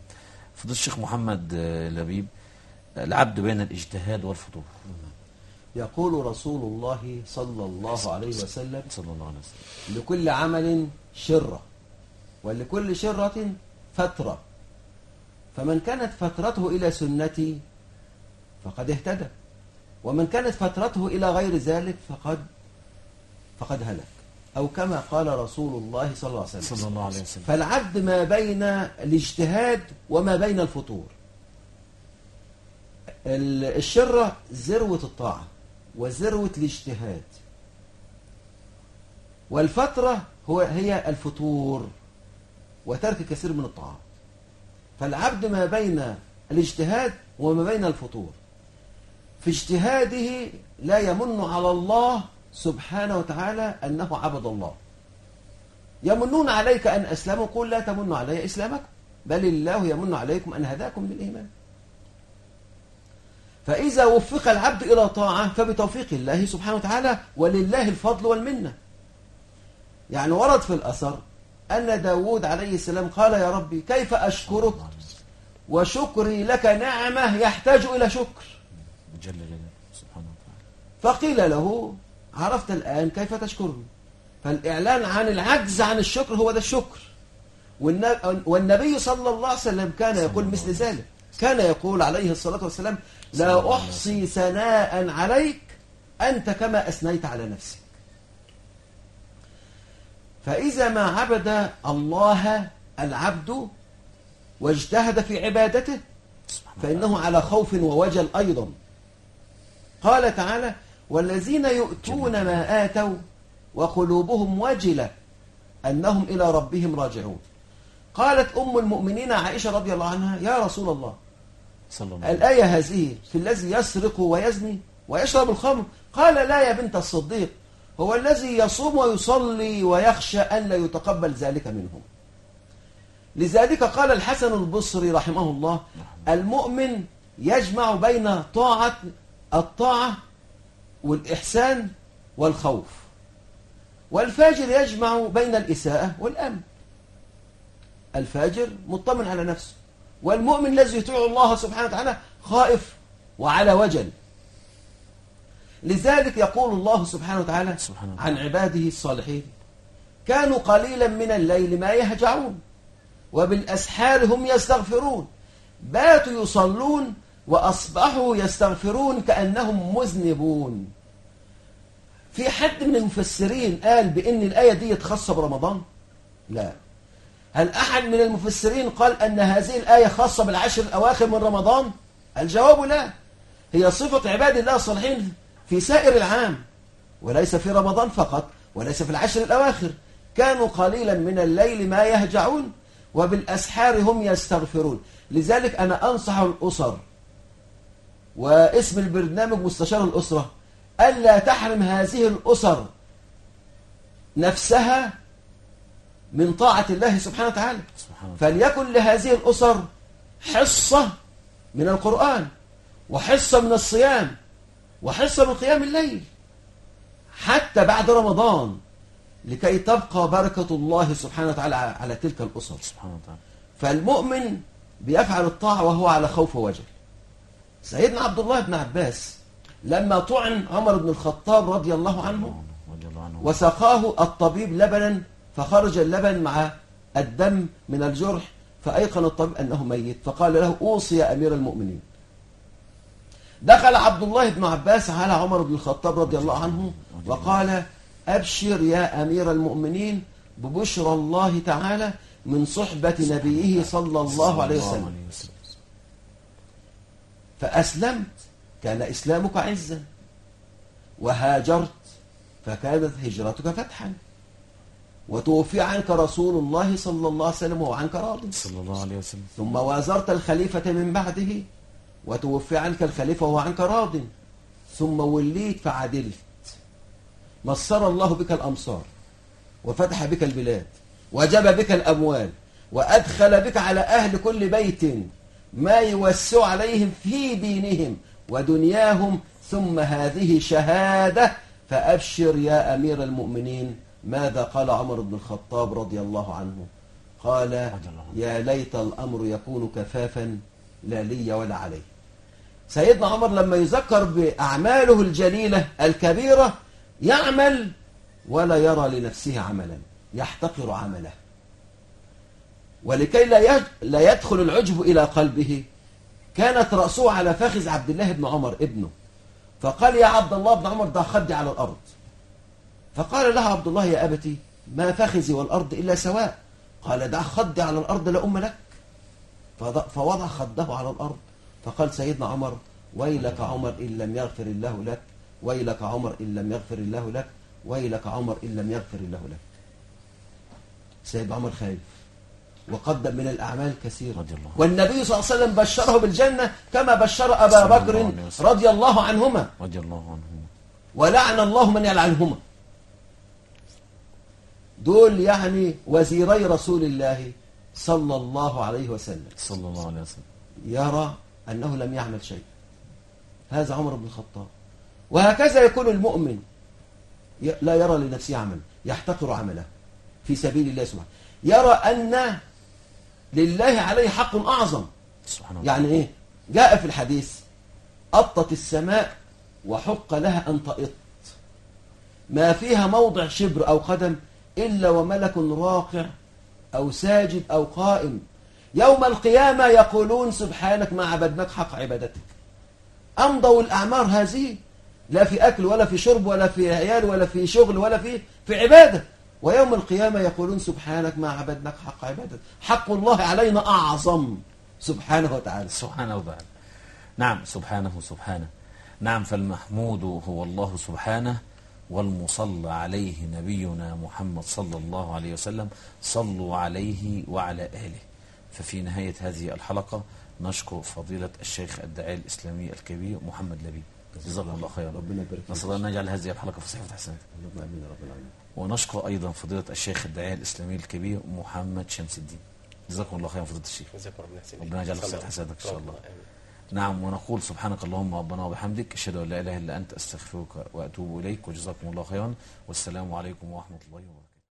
فضيلة الشيخ محمد آه، لبيب العبد بين الاجتهاد والفطور يقول رسول الله صلى الله عليه وسلم صلى الله عليه وسلم. لكل عمل شرة. ولكل شرة فترة. فمن كانت فترته إلى سنتي فقد اهتدى. ومن كانت فترته إلى غير ذلك فقد فقد هلك. أو كما قال رسول الله صلى الله عليه وسلم. صلى الله عليه وسلم. فالعبد ما بين الاجتهاد وما بين الفطور. ال- الشرة ذروة الطاعة وذروة الاجتهاد. والفترة هو هي الفتور وترك كثير من الطاعات فالعبد ما بين الاجتهاد وما بين الفطور. في اجتهاده لا يمن على الله سبحانه وتعالى أنه عبد الله. يمنون عليك أن أسلموا قل لا تمنوا علي إسلامكم بل الله يمن عليكم أن هداكم للإيمان فإذا وفق العبد إلى طاعة فبتوفيق الله سبحانه وتعالى ولله الفضل والمنة. يعني ورد في الأثر أن داود عليه السلام قال يا ربي كيف أشكرك؟ وشكري لك نعمة يحتاج إلى شكر. فقيل له عرفت الآن كيف تشكرني؟ فالإعلان عن العجز عن الشكر هو ده الشكر. والن- والنبي صلى الله عليه وسلم كان يقول مثل ذلك. كان يقول عليه الصلاة والسلام لا أحصي ثناء عليك أنت كما أثنيت على نفسك. فإذا ما عبد الله العبد واجتهد في عبادته فإنه على خوف ووجل أيضا. قال تعالى والذين يؤتون ما آتوا وقلوبهم وجلة أنهم إلى ربهم راجعون. قالت أم المؤمنين عائشة رضي الله عنها يا رسول الله صلى الله الآية هذه في الذي يسرق ويزني ويشرب الخمر؟ قال لا يا بنت الصديق هو الذي يصوم ويصلي ويخشى أن لا يتقبل ذلك منهم. لذلك قال الحسن البصري رحمه الله المؤمن يجمع بين طاعة الطاعة والإحسان والخوف. والفاجر يجمع بين الإساءة والأمن. الفاجر مطمن على نفسه والمؤمن الذي يطيع الله سبحانه وتعالى خائف وعلى وجل. لذلك يقول الله سبحانه وتعالى سبحانه عن عباده الصالحين كانوا قليلا من الليل ما يهجعون وبالأسحار هم يستغفرون باتوا يصلون وأصبحوا يستغفرون كأنهم مذنبون. في حد من المفسرين قال بأن الآية دي خاصة برمضان لا. هل أحد من المفسرين قال أن هذه الآية خاصة بالعشر الأواخر من رمضان؟ الجواب لا. هي صفة عباد الله الصالحين في سائر العام وليس في رمضان فقط وليس في العشر الأواخر. كانوا قليلا من الليل ما يهجعون وبالأسحار هم يستغفرون. لذلك أنا أنصح الأسر واسم البرنامج مستشار الأسرة ألا تحرم هذه الأسر نفسها من طاعة الله سبحانه وتعالى. فليكن لهذه الأسر حصة من القرآن وحصة من الصيام وحصة من قيام الليل. حتى بعد رمضان لكي تبقى بركة الله سبحانه وتعالى على تلك الأسر. سبحان الله تعالى فالمؤمن بيفعل الطاعة وهو على خوف ووجل سيدنا عبد الله بن عباس لما طعن عمر بن الخطاب رضي الله عنه رضي الله عنه. وسقاه الطبيب لبنا فخرج اللبن مع الدم من الجرح فأيقن الطبيب أنه ميت فقال له أوصي يا أمير المؤمنين. دخل عبد الله بن عباس على عمر بن الخطاب رضي الله عنه؟ وقال أبشر يا أمير المؤمنين ببشرى الله تعالى من صحبة نبيه صلى الله عليه وسلم. فأسلمت كان إسلامك عزا. وهاجرت فكانت هجرتك فتحا. وتوفي عنك رسول الله صلى الله عليه وسلم وهو عنك راض. صلى الله عليه وسلم. ثم وازرت الخليفة من بعده. وتوفي عنك الخليفة وهو عنك راض. ثم وليت فعدلت. مصر الله بك الأمصار وفتح بك البلاد وجب بك الأموال وأدخل بك على أهل كل بيت ما يوسع عليهم في دينهم ودنياهم. ثم هذه شهادة فأبشر يا أمير المؤمنين ماذا قال عمر بن الخطاب رضي الله عنه؟ قال. يا ليت الأمر يكون كفافا لا لي ولا علي سيدنا عمر لما يذكر بأعماله الجليلة الكبيرة يعمل ولا يرى لنفسه عملا يحتقر عمله. ولكي لا يدخل العجب إلى قلبه كانت رأسه على فخذ عبد الله بن عمر ابنه. فقال يا عبد الله بن عمر ضع خدي على الأرض. فقال له عبد الله يا أبتي ما فخذي والأرض إلا سواء. قال دع خدي على الأرض لا أم لك. فوضع خده على الأرض. فقال سيدنا عمر ويلك عمر إن لم يغفر الله لك ويلك عمر إن لم يغفر الله لك ويلك عمر إن لم يغفر الله لك. سيدنا عمر خايف وقدم من الأعمال كثيرة. رضي الله والنبي صلى الله عليه وسلم بشره بالجنة كما بشر أبا بكر. رضي الله عنهما. رضي الله عنه ولعن الله من يلعنهما. دول يعني وزيري رسول الله صلى الله عليه وسلم. صلى الله عليه وسلم. يرى أنه لم يعمل شيء. هذا عمر بن الخطاب. وهكذا يكون المؤمن لا يرى لنفسه عمل يحتقر عمله في سبيل الله سبحانه يرى أن لله عليه حق أعظم. سبحان الله. يعني إيه؟ جاء في الحديث أطت السماء وحق لها أن تئط ما فيها موضع شبر أو قدم إلا وملك راقع أو ساجد أو قائم. يوم القيامة يقولون سبحانك ما عبدناك حق عبادتك. أمضوا الأعمار هذه لا في أكل ولا في شرب ولا في عيال ولا في شغل ولا في في عبادة. ويوم القيامة يقولون سبحانك ما عبدناك حق عبادتك. حق الله علينا أعظم. سبحانه وتعالى. سبحانه وتعالى. نعم سبحانه سبحانه. نعم فالمحمود هو الله سبحانه والمصلى عليه نبينا محمد صلى الله عليه وسلم. صلوا عليه وعلى آله. ففي نهاية هذه الحلقة نشكر فضيلة الشيخ الداعي الإسلامي الكبير محمد لبيب جزاكم الله خيرا. ربنا يبارك فيك. نسأل الله أن يجعل هذه الحلقة في صحيفة حسنات اللهم آمين يا رب العالمين. ونشكر أيضا فضيلة الشيخ الداعي الإسلامي الكبير محمد شمس الدين. جزاكم الله خيرا فضيلة الشيخ. جزاكم ربنا يحسن ربنا يجعل. في حسناتك إن شاء الله. آمين. نعم ونقول سبحانك اللهم ربنا وبحمدك أشهد أن لا إله إلا أنت أستغفرك وأتوب إليك وجزاكم الله خيرا. والسلام عليكم ورحمة الله وبركاته.